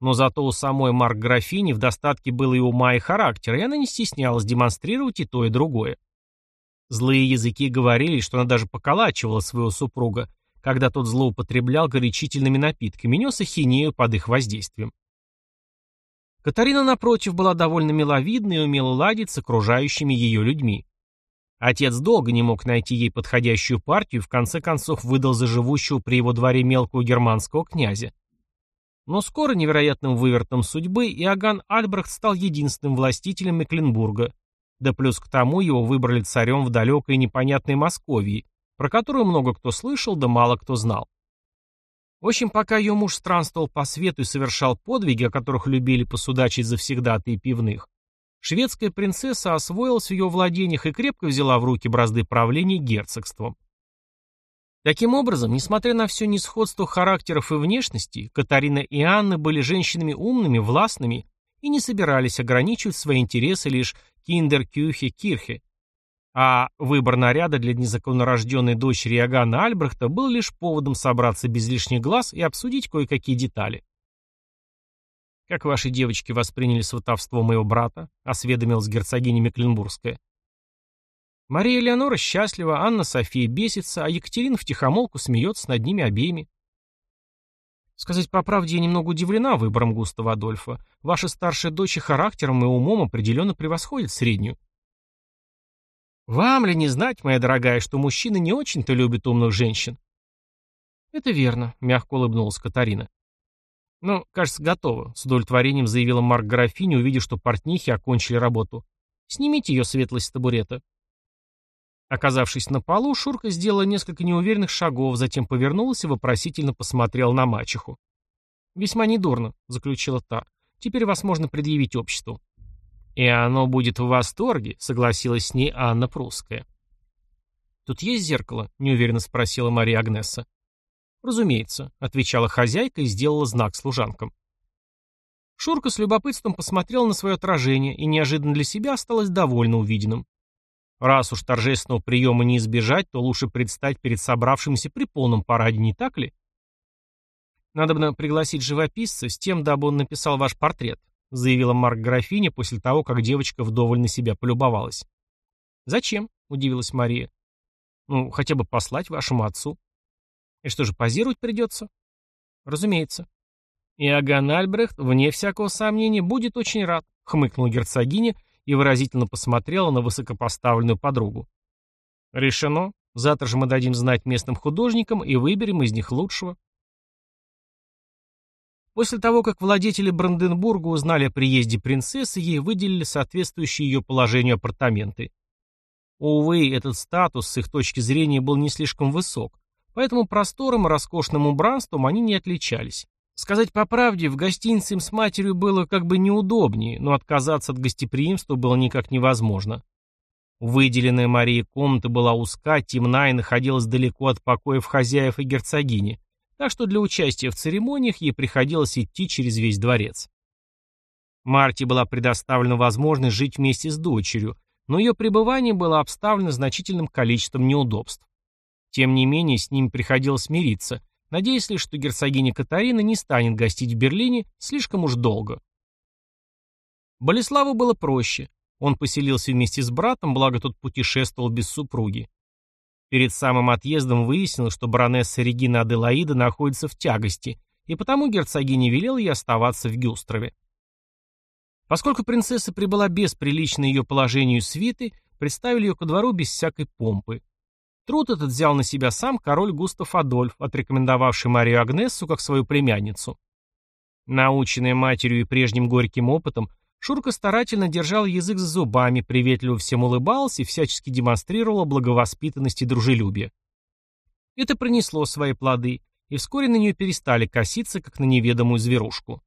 Но зато у самой Марк Графини в достатке было и ума, и характера, и она не стеснялась демонстрировать и то, и другое. Злые языки говорили, что она даже поколачивала своего супруга, когда тот злоупотреблял горячительными напитками, нес ахинею под их воздействием. Катарина, напротив, была довольно миловидной и умела ладить с окружающими ее людьми. Отец долго не мог найти ей подходящую партию и в конце концов выдал за живущего при его дворе мелкого германского князя. Но скоро невероятным вывертом судьбы Иоганн Альбрехт стал единственным властителем Мекленбурга, да плюс к тому его выбрали царем в далекой непонятной Московии, про которую много кто слышал, да мало кто знал. В общем, пока ее муж странствовал по свету и совершал подвиги, о которых любили посудачить завсегдаты и пивных, шведская принцесса освоилась в ее владениях и крепко взяла в руки бразды правления герцогством. Таким образом, несмотря на все несходство характеров и внешности, Катарина и Анна были женщинами умными, властными и не собирались ограничивать свои интересы лишь киндер-кюхе-кирхе. А выбор наряда для незаконнорожденной дочери Иоганна Альбрехта был лишь поводом собраться без лишних глаз и обсудить кое-какие детали. «Как ваши девочки восприняли сватовство моего брата?» — осведомилась герцогиня Мекленбургская. Мария Леонора счастлива, Анна София бесится, а Екатерина втихомолку смеется над ними обеими. Сказать по правде, я немного удивлена выбором Густава Адольфа. Ваша старшая дочь и характером и умом определенно превосходит среднюю. Вам ли не знать, моя дорогая, что мужчины не очень-то любят умных женщин? Это верно, мягко улыбнулась Катарина. Ну, кажется, готово, с удовлетворением заявила Марк графиня, увидев, что портнихи окончили работу. Снимите ее светлость с табурета. Оказавшись на полу, Шурка сделала несколько неуверенных шагов, затем повернулась и вопросительно посмотрела на мачеху. «Весьма недурно», — заключила та. «Теперь вас можно предъявить обществу». «И оно будет в восторге», — согласилась с ней Анна Прусская. «Тут есть зеркало?» — неуверенно спросила Мария Агнесса. «Разумеется», — отвечала хозяйка и сделала знак служанкам. Шурка с любопытством посмотрела на свое отражение и неожиданно для себя осталась довольна увиденным. Раз уж торжественного приема не избежать, то лучше предстать перед собравшимся при полном параде, не так ли? Надо бы пригласить живописца с тем, дабы он написал ваш портрет, заявила Марк графиня после того, как девочка вдоволь на себя полюбовалась. Зачем? удивилась Мария. Ну, хотя бы послать вашему отцу. И что же, позировать придется? Разумеется. Иоганн Альбрехт, вне всякого сомнения, будет очень рад, хмыкнула герцогиня и выразительно посмотрела на высокопоставленную подругу. «Решено. Завтра же мы дадим знать местным художникам и выберем из них лучшего». После того, как владетели Бранденбурга узнали о приезде принцессы, ей выделили соответствующие ее положению апартаменты. Увы, этот статус с их точки зрения был не слишком высок, поэтому простором и роскошным убранством они не отличались. Сказать по правде, в гостинице им с матерью было как бы неудобнее, но отказаться от гостеприимства было никак невозможно. Выделенная Марии комната была узка, темна и находилась далеко от покоев хозяев и герцогини, так что для участия в церемониях ей приходилось идти через весь дворец. Марте была предоставлена возможность жить вместе с дочерью, но ее пребывание было обставлено значительным количеством неудобств. Тем не менее, с ними приходилось мириться, надеясь лишь, что герцогиня Катарина не станет гостить в Берлине слишком уж долго. Болеславу было проще. Он поселился вместе с братом, благо тот путешествовал без супруги. Перед самым отъездом выяснилось, что баронесса Регина Аделаида находится в тягости, и потому герцогиня велела ей оставаться в Гюстрове. Поскольку принцесса прибыла без приличной ее положению свиты, представили ее ко двору без всякой помпы. Труд этот взял на себя сам король Густав Адольф, отрекомендовавший Марию Агнессу как свою племянницу. Наученная матерью и прежним горьким опытом, Шурка старательно держал язык за зубами, приветливо всем улыбался и всячески демонстрировала благовоспитанность и дружелюбие. Это принесло свои плоды, и вскоре на нее перестали коситься, как на неведомую зверушку.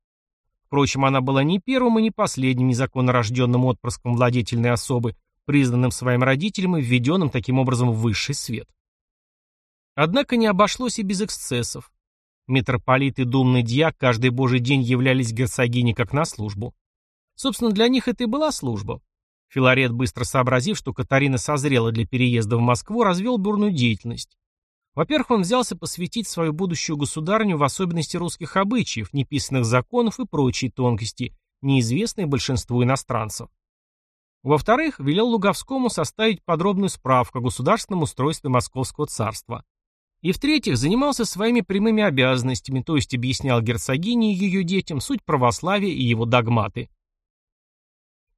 Впрочем, она была не первым и не последним незаконно рожденным отпрыском владетельной особы, признанным своим родителям и введенным таким образом в высший свет. Однако не обошлось и без эксцессов. Митрополит и думный дьяк каждый божий день являлись герцогине как на службу. Собственно, для них это и была служба. Филарет, быстро сообразив, что Катарина созрела для переезда в Москву, развел бурную деятельность. Во-первых, он взялся посвятить свою будущую государню в особенности русских обычаев, неписанных законов и прочие тонкости, неизвестные большинству иностранцев. Во-вторых, велел Луговскому составить подробную справку о государственном устройстве Московского царства. И в-третьих, занимался своими прямыми обязанностями, то есть объяснял герцогине и ее детям суть православия и его догматы.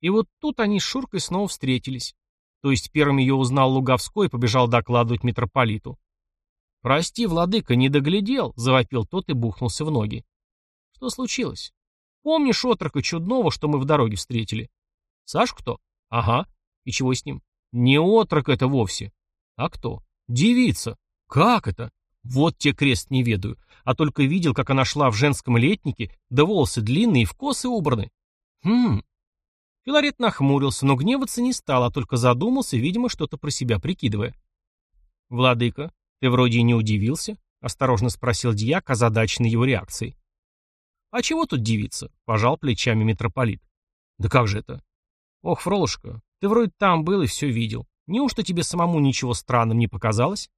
И вот тут они с Шуркой снова встретились. То есть первым ее узнал Луговской и побежал докладывать митрополиту. «Прости, владыка, не доглядел», — завопил тот и бухнулся в ноги. «Что случилось? Помнишь отрока чудного, что мы в дороге встретили?» «Сашку-то?» «Ага. И чего с ним?» «Не отрок это вовсе». «А кто?» «Девица». «Как это?» «Вот те крест не ведаю. А только видел, как она шла в женском летнике, да волосы длинные и в косы убраны». «Хм, Филарет нахмурился, но гневаться не стал, а только задумался, видимо, что-то про себя прикидывая. «Владыка, ты вроде и не удивился?» — осторожно спросил дьяк, озадаченный его реакцией. «А чего тут дивиться?» — пожал плечами митрополит. «Да как же это?» «Ох, Фролушка, ты вроде там был и все видел. Неужто тебе самому ничего странным не показалось?»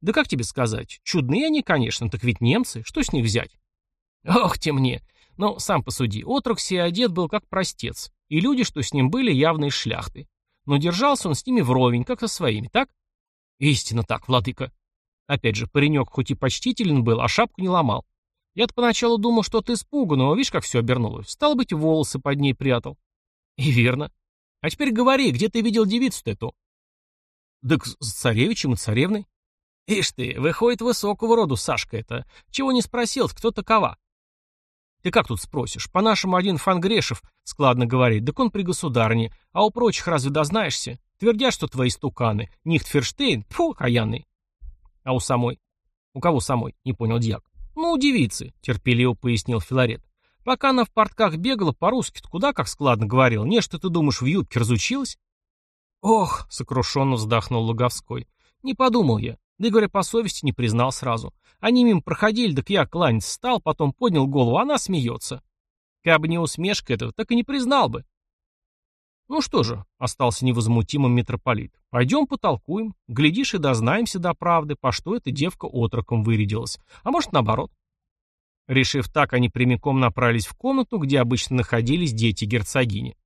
«Да как тебе сказать? Чудные они, конечно, так ведь немцы. Что с них взять?» «Ох, те мне! Но сам посуди, отрок сей одет был как простец и люди, что с ним были, явные шляхты. Но держался он с ними вровень, как со своими, так? Истинно так, владыка. Опять же, паренек хоть и почтителен был, а шапку не ломал. Я-то поначалу думал, что ты испуган, но видишь, как все обернулось. Стало быть, волосы под ней прятал. И верно. А теперь говори, где ты видел девицу-то эту? Да с царевичем и царевной. Ишь ты, выходит высокого роду Сашка это. Чего не спросил, кто такова? Ты как тут спросишь? По-нашему один Фангрешев складно говорит, так он при государне, а у прочих разве дознаешься? Твердят, что твои стуканы. Нихтферштейн, фу, каянный. А у самой? У кого самой? Не понял дьяк. Ну, у девицы, терпеливо пояснил Филарет. Пока она в портках бегала, по-русски куда как складно говорил. Не, что ты думаешь, в юбке разучилась? Ох, сокрушенно вздохнул Луговской. Не подумал я. Да и говоря по совести, не признал сразу. Они мимо проходили, так я кланяться стал, потом поднял голову, она смеется. Кабы не усмешка этого, так и не признал бы. Ну что же, остался невозмутимым митрополит. Пойдем потолкуем. Глядишь и дознаемся до правды, по что эта девка отроком вырядилась. А может, наоборот. Решив так, они прямиком направились в комнату, где обычно находились дети герцогини.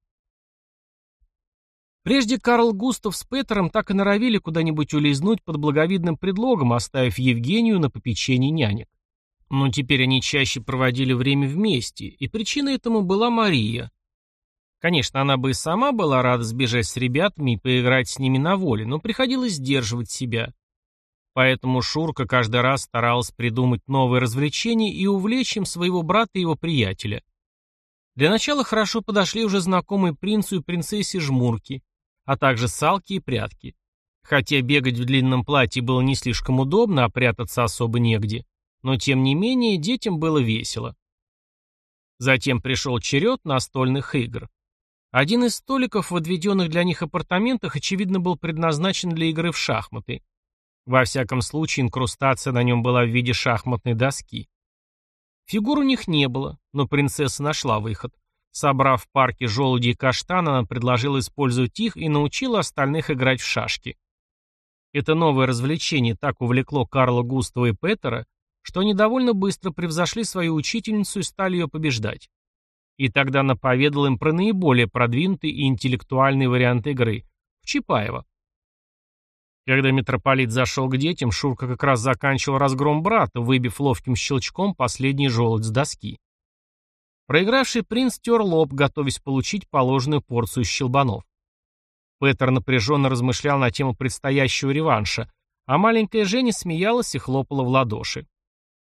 Прежде Карл Густав с Петером так и норовили куда-нибудь улизнуть под благовидным предлогом, оставив Евгению на попечении нянек. Но теперь они чаще проводили время вместе, и причиной этому была Мария. Конечно, она бы и сама была рада сбежать с ребятами и поиграть с ними на воле, но приходилось сдерживать себя. Поэтому Шурка каждый раз старалась придумать новые развлечения и увлечь им своего брата и его приятеля. Для начала хорошо подошли уже знакомые принцу и принцессе жмурки, а также салки и прятки. Хотя бегать в длинном платье было не слишком удобно, а прятаться особо негде, но тем не менее детям было весело. Затем пришел черед настольных игр. Один из столиков в отведенных для них апартаментах, очевидно, был предназначен для игры в шахматы. Во всяком случае, инкрустация на нем была в виде шахматной доски. Фигур у них не было, но принцесса нашла выход. Собрав в парке желуди и каштан, она предложила использовать их и научила остальных играть в шашки. Это новое развлечение так увлекло Карла Густава и Петера, что они довольно быстро превзошли свою учительницу и стали ее побеждать. И тогда она поведала им про наиболее продвинутый и интеллектуальный вариант игры – в Чапаева. Когда митрополит зашел к детям, Шурка как раз заканчивал разгром брата, выбив ловким щелчком последний желудь с доски. Проигравший принц тер лоб, готовясь получить положенную порцию щелбанов. Петер напряженно размышлял на тему предстоящего реванша, а маленькая Женя смеялась и хлопала в ладоши.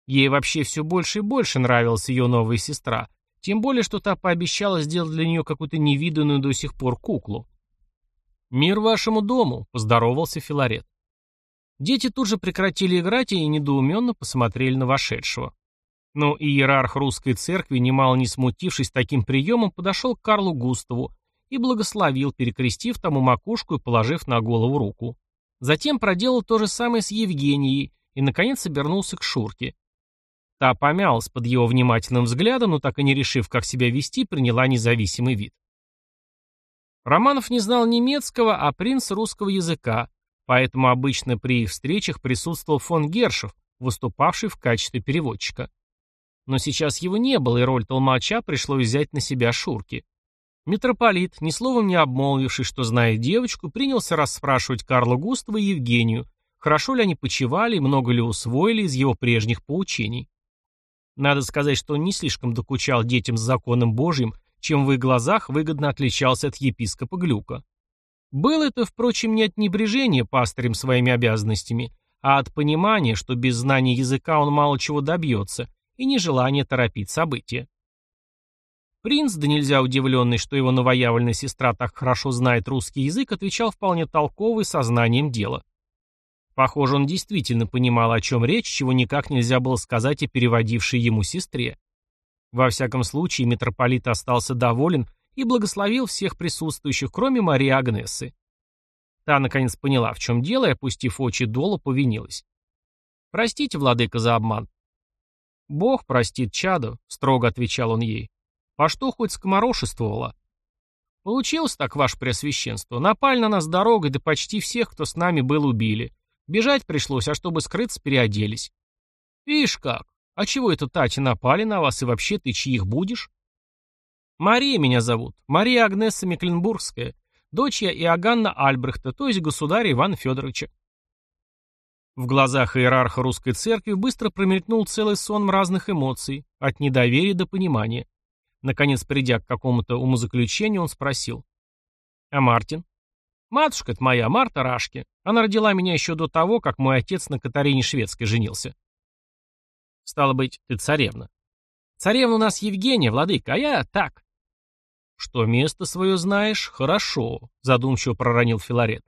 Ей вообще все больше и больше нравилась ее новая сестра, тем более, что та пообещала сделать для нее какую-то невиданную до сих пор куклу. «Мир вашему дому», — поздоровался Филарет. Дети тут же прекратили играть и недоуменно посмотрели на вошедшего. Но иерарх русской церкви, немало не смутившись таким приемом, подошел к Карлу Густаву и благословил, перекрестив тому макушку и положив на голову руку. Затем проделал то же самое с Евгенией и, наконец, обернулся к Шурке. Та помялась под его внимательным взглядом, но так и не решив, как себя вести, приняла независимый вид. Романов не знал немецкого, а принц русского языка, поэтому обычно при их встречах присутствовал фон Гершев, выступавший в качестве переводчика. Но сейчас его не было, и роль толмача пришлось взять на себя Шурки. Митрополит, ни словом не обмолвившись, что знает девочку, принялся расспрашивать Карла Густава и Евгению, хорошо ли они почивали и много ли усвоили из его прежних поучений. Надо сказать, что он не слишком докучал детям с законом Божьим, чем в их глазах выгодно отличался от епископа Глюка. Было это, впрочем, не от небрежения пастырем своими обязанностями, а от понимания, что без знания языка он мало чего добьется, и нежелания торопить события. Принц, да нельзя удивленный, что его новоявленная сестра так хорошо знает русский язык, отвечал вполне толково и сознанием дела. Похоже, он действительно понимал, о чем речь, чего никак нельзя было сказать о переводившей ему сестре. Во всяком случае, митрополит остался доволен и благословил всех присутствующих, кроме Марии Агнессы. Та, наконец, поняла, в чем дело, и, опустив очи долу, повинилась. «Простите, владыка, за обман». «Бог простит чадо», — строго отвечал он ей. А что хоть скоморошествовало? Получилось так, ваше преосвященство. Напали на нас дорогой, да почти всех, кто с нами был, убили. Бежать пришлось, а чтобы скрыться, переоделись. Видишь как? А чего это Тати напали на вас, и вообще ты чьих будешь? Мария меня зовут. Мария Агнесса Мекленбургская. Дочь я Иоганна Альбрехта, то есть государя Ивана Федоровича. В глазах иерарха русской церкви быстро промелькнул целый сон разных эмоций, от недоверия до понимания. Наконец, придя к какому-то умозаключению, он спросил. «А Мартин?» «Матушка это моя, Марта Рашки. Она родила меня еще до того, как мой отец на Катарине Шведской женился». «Стало быть, ты царевна». «Царевна у нас Евгения, владыка, а я так». «Что место свое знаешь? Хорошо», — задумчиво проронил Филарет.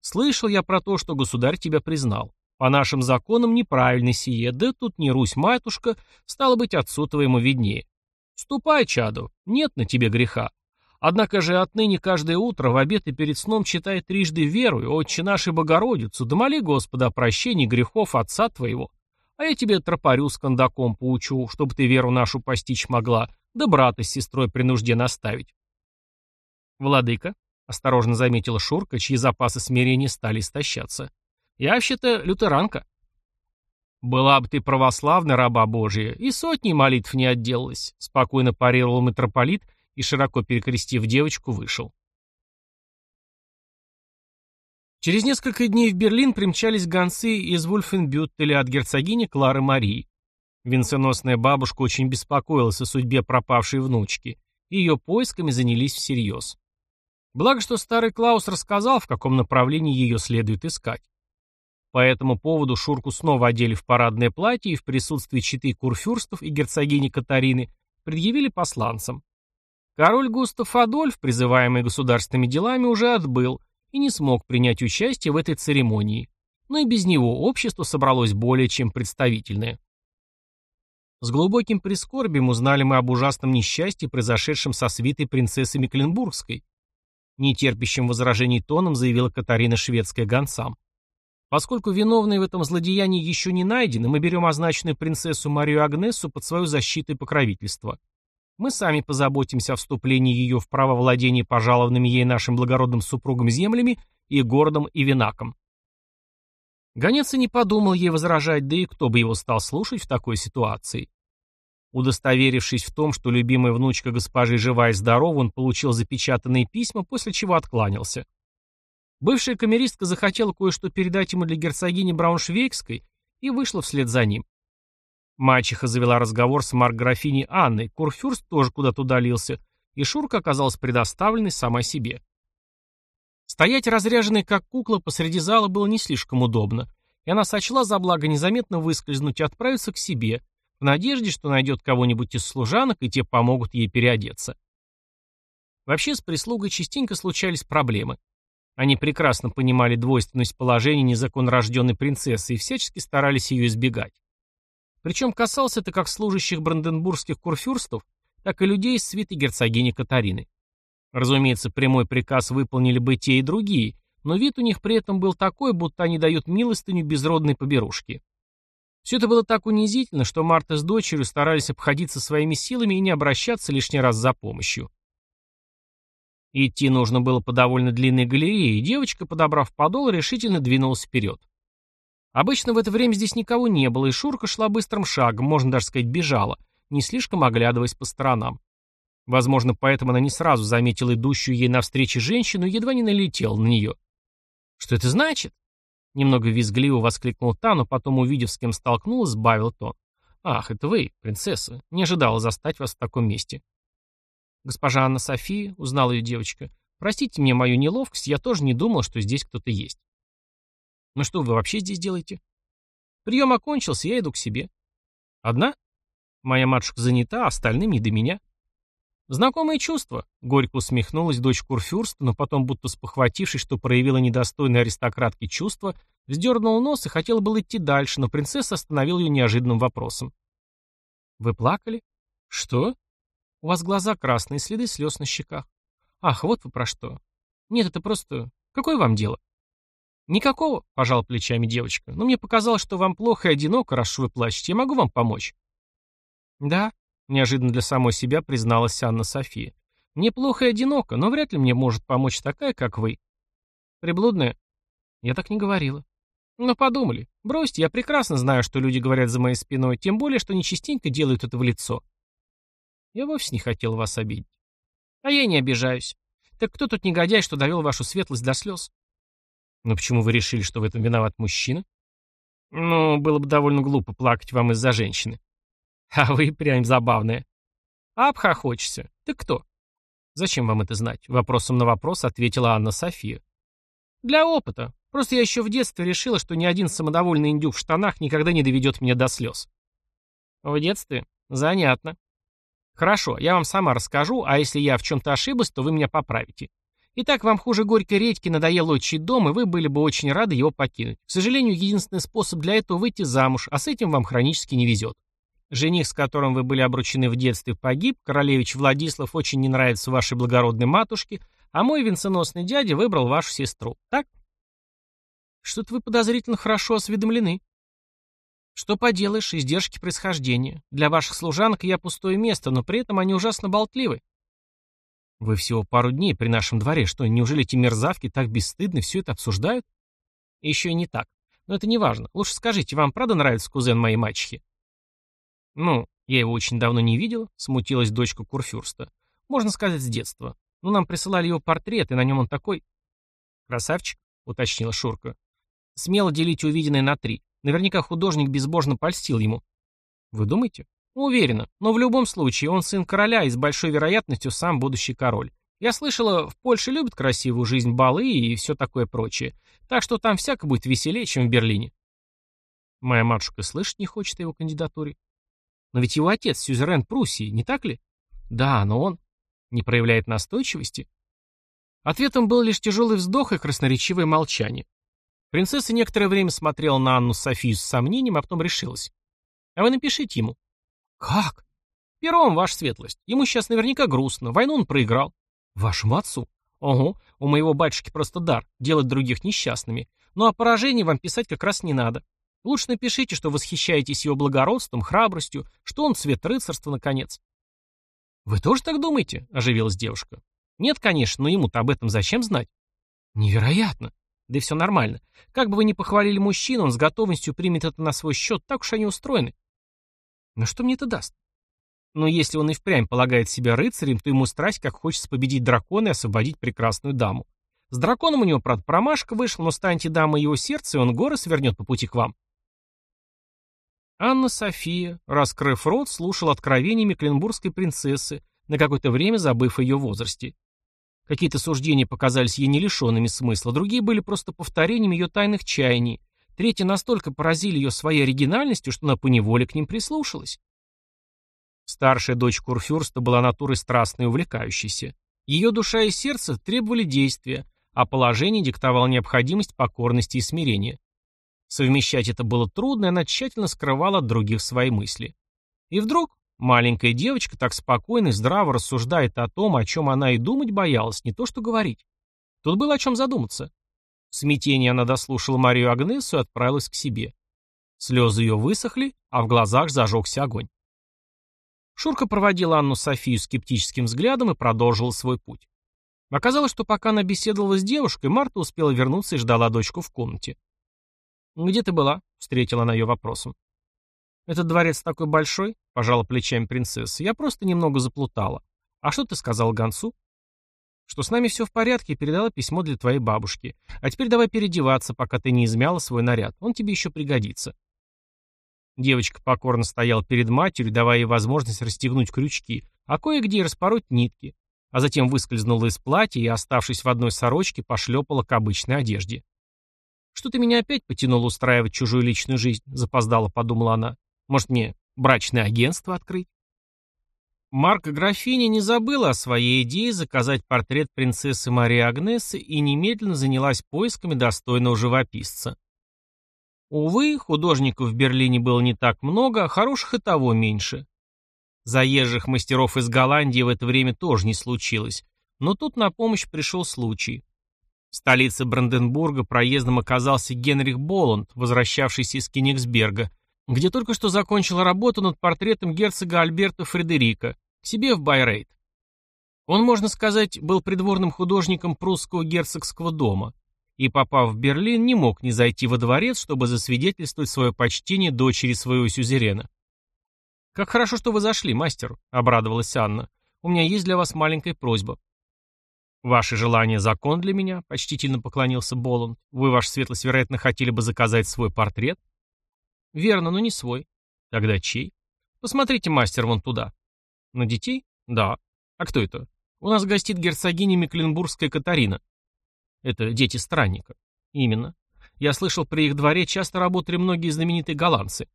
«Слышал я про то, что государь тебя признал. По нашим законам неправильно сие, да тут не Русь-матушка, стало быть, отцу твоему виднее. «Ступай, чаду, нет на тебе греха. Однако же отныне каждое утро в обед и перед сном читай трижды веру и отче нашей Богородицу, да моли Господа о прощении грехов отца твоего. А я тебе тропарю с кондаком поучу, чтобы ты веру нашу постичь могла, да брата с сестрой при нужде наставить». «Владыка», — осторожно заметила Шурка, чьи запасы смирения стали истощаться, — «я вообще-то лютеранка». «Была бы ты православная раба Божия, и сотни молитв не отделалась», — спокойно парировал митрополит и, широко перекрестив девочку, вышел. Через несколько дней в Берлин примчались гонцы из Вульфенбюттеля от герцогини Клары Марии. Венценосная бабушка очень беспокоилась о судьбе пропавшей внучки, и ее поисками занялись всерьез. Благо, что старый Клаус рассказал, в каком направлении ее следует искать. По этому поводу Шурку снова одели в парадное платье и в присутствии читы курфюрстов и герцогини Катарины предъявили посланцам. Король Густав Адольф, призываемый государственными делами, уже отбыл и не смог принять участие в этой церемонии, но и без него общество собралось более чем представительное. С глубоким прискорбием узнали мы об ужасном несчастье, произошедшем со свитой принцессы Мекленбургской. Нетерпящим возражений тоном заявила Катарина шведская гонцам. Поскольку виновные в этом злодеянии еще не найдены, мы берем означенную принцессу Марию Агнесу под свою защиту и покровительство. Мы сами позаботимся о вступлении ее в право владения пожалованными ей нашим благородным супругам землями и городом и винаком. Гонец и не подумал ей возражать, да и кто бы его стал слушать в такой ситуации. Удостоверившись в том, что любимая внучка госпожи жива и здорова, он получил запечатанные письма, после чего откланялся. Бывшая камеристка захотела кое-что передать ему для герцогини Брауншвейгской и вышла вслед за ним. Мачеха завела разговор с марк-графиней Анной, Курфюрст тоже куда-то удалился, и Шурка оказалась предоставленной сама себе. Стоять разряженной как кукла посреди зала было не слишком удобно, и она сочла за благо незаметно выскользнуть и отправиться к себе, в надежде, что найдет кого-нибудь из служанок, и те помогут ей переодеться. Вообще с прислугой частенько случались проблемы. Они прекрасно понимали двойственность положения незаконнорожденной принцессы и всячески старались ее избегать. Причем касался это как служащих бранденбургских курфюрстов, так и людей из свиты герцогини Катарины. Разумеется, прямой приказ выполнили бы те и другие, но вид у них при этом был такой, будто они дают милостыню безродной поберушке. Все это было так унизительно, что Марта с дочерью старались обходиться своими силами и не обращаться лишний раз за помощью. Идти нужно было по довольно длинной галерее, и девочка, подобрав подол, решительно двинулась вперед. Обычно в это время здесь никого не было, и Шурка шла быстрым шагом, можно даже сказать, бежала, не слишком оглядываясь по сторонам. Возможно, поэтому она не сразу заметила идущую ей навстречу женщину и едва не налетела на нее. «Что это значит?» Немного визгливо воскликнул та, но потом, увидев, с кем столкнулась, сбавил тон. «Ах, это вы, принцесса. Не ожидала застать вас в таком месте». «Госпожа Анна София», — узнала ее девочка, — «простите мне мою неловкость, я тоже не думал, что здесь кто-то есть». «Ну что вы вообще здесь делаете?» «Прием окончился, я иду к себе». «Одна?» «Моя матушка занята, а остальным не до меня». «Знакомые чувства», — горько усмехнулась дочь Курфюрста, но потом, будто спохватившись, что проявила недостойной аристократки чувства, вздернула нос и хотела было идти дальше, но принцесса остановила ее неожиданным вопросом. «Вы плакали?» «Что?» «У вас глаза красные, следы слез на щеках». «Ах, вот вы про что». «Нет, это просто... Какое вам дело?» «Никакого», — пожал плечами девочка. «Но мне показалось, что вам плохо и одиноко, раз вы плачете. Я могу вам помочь?» «Да», Неожиданно для самой себя призналась Анна София. Мне плохо и одиноко, но вряд ли мне может помочь такая, как вы. Приблудная? Я так не говорила. Но подумали. Бросьте, я прекрасно знаю, что люди говорят за моей спиной, тем более, что они частенько делают это в лицо. Я вовсе не хотел вас обидеть. А я не обижаюсь. Так кто тут негодяй, что довел вашу светлость до слез? Но почему вы решили, что в этом виноват мужчина? Ну, было бы довольно глупо плакать вам из-за женщины. А вы прям забавная. Обхохочешься. Ты кто? Зачем вам это знать? Вопросом на вопрос ответила Анна София. Для опыта. Просто я еще в детстве решила, что ни один самодовольный индюк в штанах никогда не доведет меня до слез. В детстве? Занятно. Хорошо, я вам сама расскажу, а если я в чем-то ошиблась, то вы меня поправите. Итак, вам хуже горькой редьки надоел отчий дом, и вы были бы очень рады его покинуть. К сожалению, единственный способ для этого выйти замуж, а с этим вам хронически не везет. Жених, с которым вы были обручены в детстве, погиб, королевич Владислав очень не нравится вашей благородной матушке, а мой венценосный дядя выбрал вашу сестру. Так? Что-то вы подозрительно хорошо осведомлены. Что поделаешь, издержки происхождения. Для ваших служанок я пустое место, но при этом они ужасно болтливы. Вы всего пару дней при нашем дворе. Что, неужели эти мерзавки так бесстыдно все это обсуждают? Еще и не так. Но это не важно. Лучше скажите, вам правда нравится кузен моей мачехи? «Ну, я его очень давно не видел», — смутилась дочка Курфюрста. «Можно сказать, с детства. Ну, нам присылали его портрет, и на нем он такой...» «Красавчик», — уточнила Шурка. «Смело делите увиденное на три. Наверняка художник безбожно польстил ему». «Вы думаете?» «Уверена. Но в любом случае, он сын короля и с большой вероятностью сам будущий король. Я слышала, в Польше любят красивую жизнь, балы и все такое прочее. Так что там всяко будет веселее, чем в Берлине». Моя матушка слышать не хочет о его кандидатуре. Но ведь его отец сюзерен Пруссии, не так ли? Да, но он не проявляет настойчивости. Ответом был лишь тяжелый вздох и красноречивое молчание. Принцесса некоторое время смотрела на Анну Софию с сомнением, а потом решилась. А вы напишите ему. Как? Пером, ваша светлость. Ему сейчас наверняка грустно. Войну он проиграл. Вашему отцу? Ого, у моего батюшки просто дар, делать других несчастными. Ну а поражение вам писать как раз не надо. Лучше напишите, что восхищаетесь его благородством, храбростью, что он цвет рыцарства, наконец. «Вы тоже так думаете?» – оживилась девушка. «Нет, конечно, но ему-то об этом зачем знать?» «Невероятно!» Да и все нормально. Как бы вы ни похвалили мужчину, он с готовностью примет это на свой счет, так уж они устроены. Но что мне это даст? Но если он и впрямь полагает себя рыцарем, то ему страсть, как хочется победить дракона и освободить прекрасную даму. С драконом у него, правда, промашка вышла, но станьте дамой его сердца, и он горы свернет по пути к вам. Анна София, раскрыв рот, слушала откровения мекленбургской принцессы, на какое-то время забыв о ее возрасте. Какие-то суждения показались ей не лишенными смысла, другие были просто повторением ее тайных чаяний, третьи настолько поразили ее своей оригинальностью, что она поневоле к ним прислушалась. Старшая дочь Курфюрста была натурой страстной и увлекающейся. Ее душа и сердце требовали действия, а положение диктовало необходимость покорности и смирения. Совмещать это было трудно, и она тщательно скрывала от других свои мысли. И вдруг маленькая девочка так спокойно и здраво рассуждает о том, о чем она и думать боялась, не то что говорить. Тут было о чем задуматься. В смятении она дослушала Марию Агнесу и отправилась к себе. Слезы ее высохли, а в глазах зажегся огонь. Шурка проводила Анну Софию скептическим взглядом и продолжила свой путь. Оказалось, что пока она беседовала с девушкой, Марта успела вернуться и ждала дочку в комнате. «Где ты была?» — встретила она ее вопросом. «Этот дворец такой большой?» — пожала плечами принцесса. «Я просто немного заплутала. А что ты сказал гонцу?» «Что с нами все в порядке и передала письмо для твоей бабушки. А теперь давай переодеваться, пока ты не измяла свой наряд. Он тебе еще пригодится». Девочка покорно стояла перед матерью, давая ей возможность расстегнуть крючки, а кое-где распороть нитки, а затем выскользнула из платья и, оставшись в одной сорочке, пошлепала к обычной одежде. «Что ты меня опять потянул устраивать чужую личную жизнь?» — запоздала, подумала она. «Может, мне брачное агентство открыть?» Марка Графиня не забыла о своей идее заказать портрет принцессы Марии Агнесы и немедленно занялась поисками достойного живописца. Увы, художников в Берлине было не так много, а хороших и того меньше. Заезжих мастеров из Голландии в это время тоже не случилось, но тут на помощь пришел случай. В столице Бранденбурга проездом оказался Генрих Боланд, возвращавшийся из Кенигсберга, где только что закончил работу над портретом герцога Альберта Фредерика, к себе в Байрейт. Он, можно сказать, был придворным художником прусского герцогского дома и, попав в Берлин, не мог не зайти во дворец, чтобы засвидетельствовать свое почтение дочери своего сюзерена. «Как хорошо, что вы зашли, мастер», — обрадовалась Анна. «У меня есть для вас маленькая просьба. «Ваше желание — закон для меня», — почтительно поклонился Боланд. «Вы, ваша светлость, вероятно, хотели бы заказать свой портрет?» «Верно, но не свой». «Тогда чей?» «Посмотрите, мастер, вон туда». «На детей?» «Да». «А кто это?» «У нас гостит герцогиня Мекленбургская Катарина». «Это дети странника». «Именно. Я слышал, при их дворе часто работали многие знаменитые голландцы.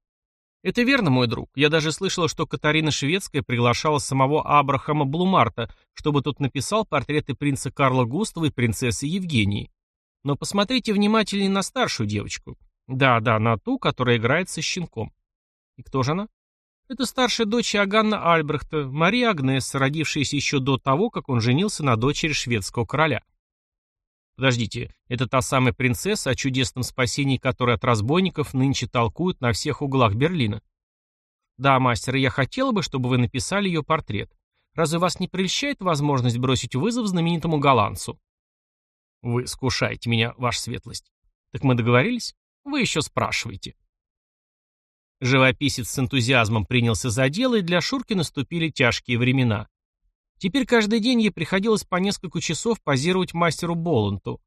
Это верно, мой друг. Я даже слышала, что Катарина Шведская приглашала самого Абрахама Блумарта, чтобы тот написал портреты принца Карла Густава и принцессы Евгении. Но посмотрите внимательнее на старшую девочку. Да, да, на ту, которая играет со щенком. И кто же она? Это старшая дочь Аганна Альбрехта, Мария Агнесса, родившаяся еще до того, как он женился на дочери шведского короля. Подождите, это та самая принцесса, о чудесном спасении которой от разбойников нынче толкуют на всех углах Берлина? Да, мастер, я хотела бы, чтобы вы написали ее портрет. Разве вас не прельщает возможность бросить вызов знаменитому голландцу? Вы скушаете меня, ваша светлость. Так мы договорились? Вы еще спрашиваете. Живописец с энтузиазмом принялся за дело, и для Шурки наступили тяжкие времена. Теперь каждый день ей приходилось по несколько часов позировать мастеру Боланту.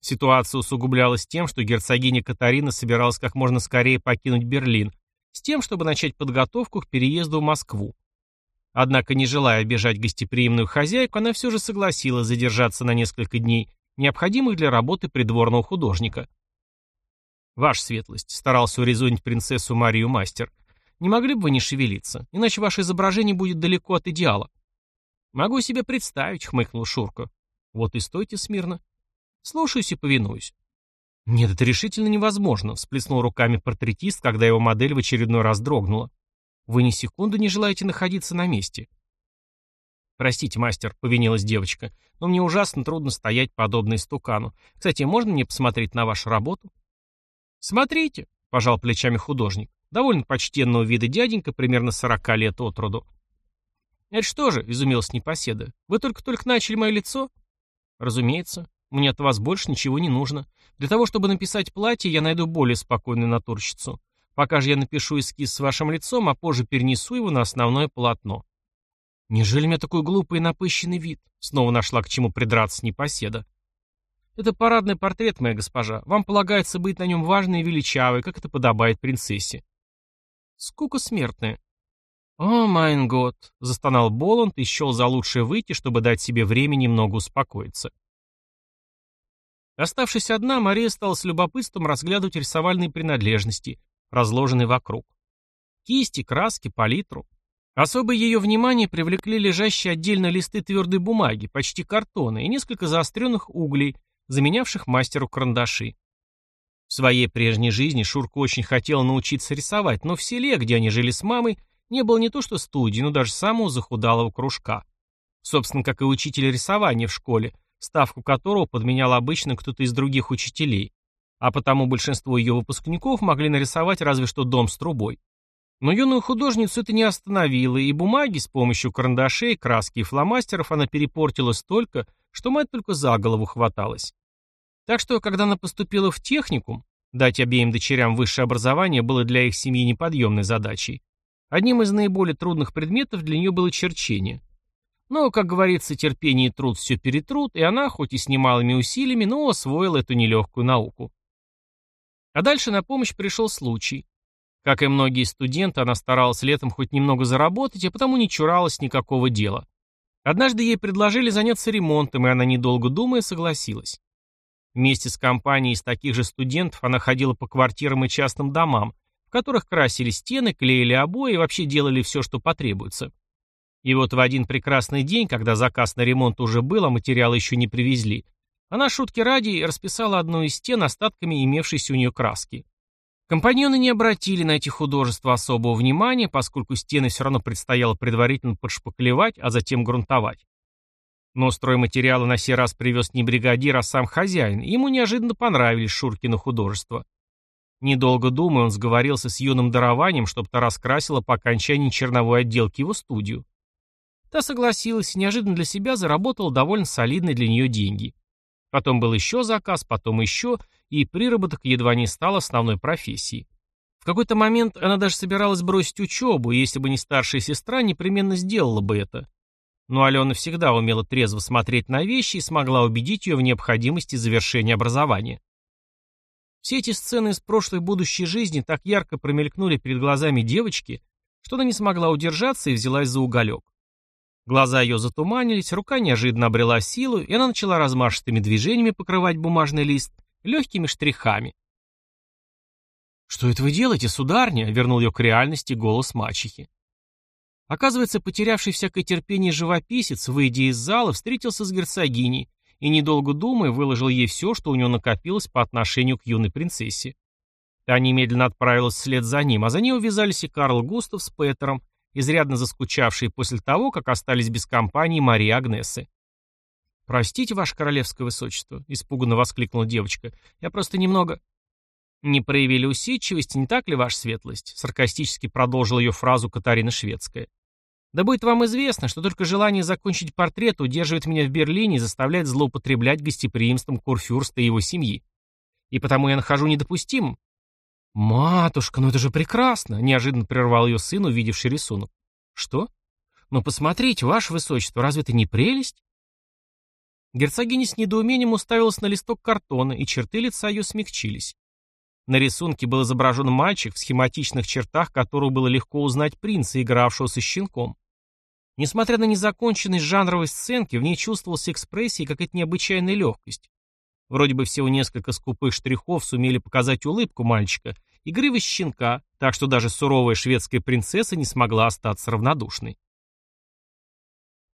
Ситуация усугублялась тем, что герцогиня Катарина собиралась как можно скорее покинуть Берлин, с тем, чтобы начать подготовку к переезду в Москву. Однако, не желая обижать гостеприимную хозяйку, она все же согласилась задержаться на несколько дней, необходимых для работы придворного художника. «Ваша светлость», — старался урезонить принцессу Марию мастер, — «не могли бы вы не шевелиться, иначе ваше изображение будет далеко от идеала». «Могу себе представить», — хмыкнул Шурка. «Вот и стойте смирно». «Слушаюсь и повинуюсь». «Нет, это решительно невозможно», — всплеснул руками портретист, когда его модель в очередной раз дрогнула. «Вы ни секунды не желаете находиться на месте». «Простите, мастер», — повинилась девочка, «но мне ужасно трудно стоять подобно истукану. Кстати, можно мне посмотреть на вашу работу?» «Смотрите», — пожал плечами художник. «Довольно почтенного вида дяденька, примерно сорока лет от роду. «Это что же?» — изумился непоседа. «Вы только-только начали мое лицо?» «Разумеется. Мне от вас больше ничего не нужно. Для того, чтобы написать платье, я найду более спокойную натурщицу. Пока же я напишу эскиз с вашим лицом, а позже перенесу его на основное полотно. Неужели у меня такой глупый и напыщенный вид? Снова нашла к чему придраться непоседа. Это парадный портрет, моя госпожа. Вам полагается быть на нем важной и величавой, как это подобает принцессе. Скука смертная. «О, майн год!» — застонал Боланд и счел за лучшее выйти, чтобы дать себе время немного успокоиться. Оставшись одна, Мария стала с любопытством разглядывать рисовальные принадлежности, разложенные вокруг. Кисти, краски, палитру. Особое ее внимание привлекли лежащие отдельно листы твердой бумаги, почти картона, и несколько заостренных углей, заменявших мастеру карандаши. В своей прежней жизни Шурка очень хотела научиться рисовать, но в селе, где они жили с мамой, не было не то что студии, но даже самого захудалого кружка. Собственно, как и учитель рисования в школе, ставку которого подменял обычно кто-то из других учителей, а потому большинство ее выпускников могли нарисовать разве что дом с трубой. Но юную художницу это не остановило, и бумаги с помощью карандашей, краски и фломастеров она перепортила столько, что мать только за голову хваталась. Так что, когда она поступила в техникум, дать обеим дочерям высшее образование было для их семьи неподъемной задачей. Одним из наиболее трудных предметов для нее было черчение. Но, как говорится, терпение и труд все перетрут, и она, хоть и с немалыми усилиями, но освоила эту нелегкую науку. А дальше на помощь пришел случай. Как и многие студенты, она старалась летом хоть немного заработать, а потому не чуралась никакого дела. Однажды ей предложили заняться ремонтом, и она, недолго думая, согласилась. Вместе с компанией из таких же студентов она ходила по квартирам и частным домам, в которых красили стены, клеили обои и вообще делали все, что потребуется. И вот в один прекрасный день, когда заказ на ремонт уже был, а материалы еще не привезли, она шутки ради расписала одну из стен остатками имевшейся у нее краски. Компаньоны не обратили на эти художества особого внимания, поскольку стены все равно предстояло предварительно подшпаклевать, а затем грунтовать. Но стройматериалы на сей раз привез не бригадир, а сам хозяин, ему неожиданно понравились Шуркины художества. Недолго думая, он сговорился с юным дарованием, чтобы та раскрасила по окончании черновой отделки его студию. Та согласилась и неожиданно для себя заработала довольно солидные для нее деньги. Потом был еще заказ, потом еще, и приработок едва не стал основной профессией. В какой-то момент она даже собиралась бросить учебу, если бы не старшая сестра, непременно сделала бы это. Но Алена всегда умела трезво смотреть на вещи и смогла убедить ее в необходимости завершения образования. Все эти сцены из прошлой и будущей жизни так ярко промелькнули перед глазами девочки, что она не смогла удержаться и взялась за уголек. Глаза ее затуманились, рука неожиданно обрела силу, и она начала размашистыми движениями покрывать бумажный лист легкими штрихами. «Что это вы делаете, сударня?» — вернул ее к реальности голос мачехи. Оказывается, потерявший всякое терпение живописец, выйдя из зала, встретился с герцогиней и, недолго думая, выложил ей все, что у него накопилось по отношению к юной принцессе. Та немедленно отправилась вслед за ним, а за ней увязались и Карл Густав с Петером, изрядно заскучавшие после того, как остались без компании Марии Агнесы. «Простите, ваше королевское высочество», — испуганно воскликнула девочка. «Я просто немного...» «Не проявили усидчивости, не так ли, ваша светлость?» — саркастически продолжила ее фразу Катарина Шведская. «Да будет вам известно, что только желание закончить портрет удерживает меня в Берлине и заставляет злоупотреблять гостеприимством Курфюрста и его семьи. И потому я нахожу недопустимым, «Матушка, ну это же прекрасно!» — неожиданно прервал ее сын, увидевший рисунок. «Что? Ну посмотрите, ваше высочество, разве это не прелесть?» Герцогиня с недоумением уставилась на листок картона, и черты лица ее смягчились. На рисунке был изображен мальчик, в схематичных чертах которого было легко узнать принца, игравшего со щенком. Несмотря на незаконченность жанровой сценки, в ней чувствовалась экспрессия и какая-то необычайная легкость. Вроде бы всего несколько скупых штрихов сумели показать улыбку мальчика, игривость щенка, так что даже суровая шведская принцесса не смогла остаться равнодушной.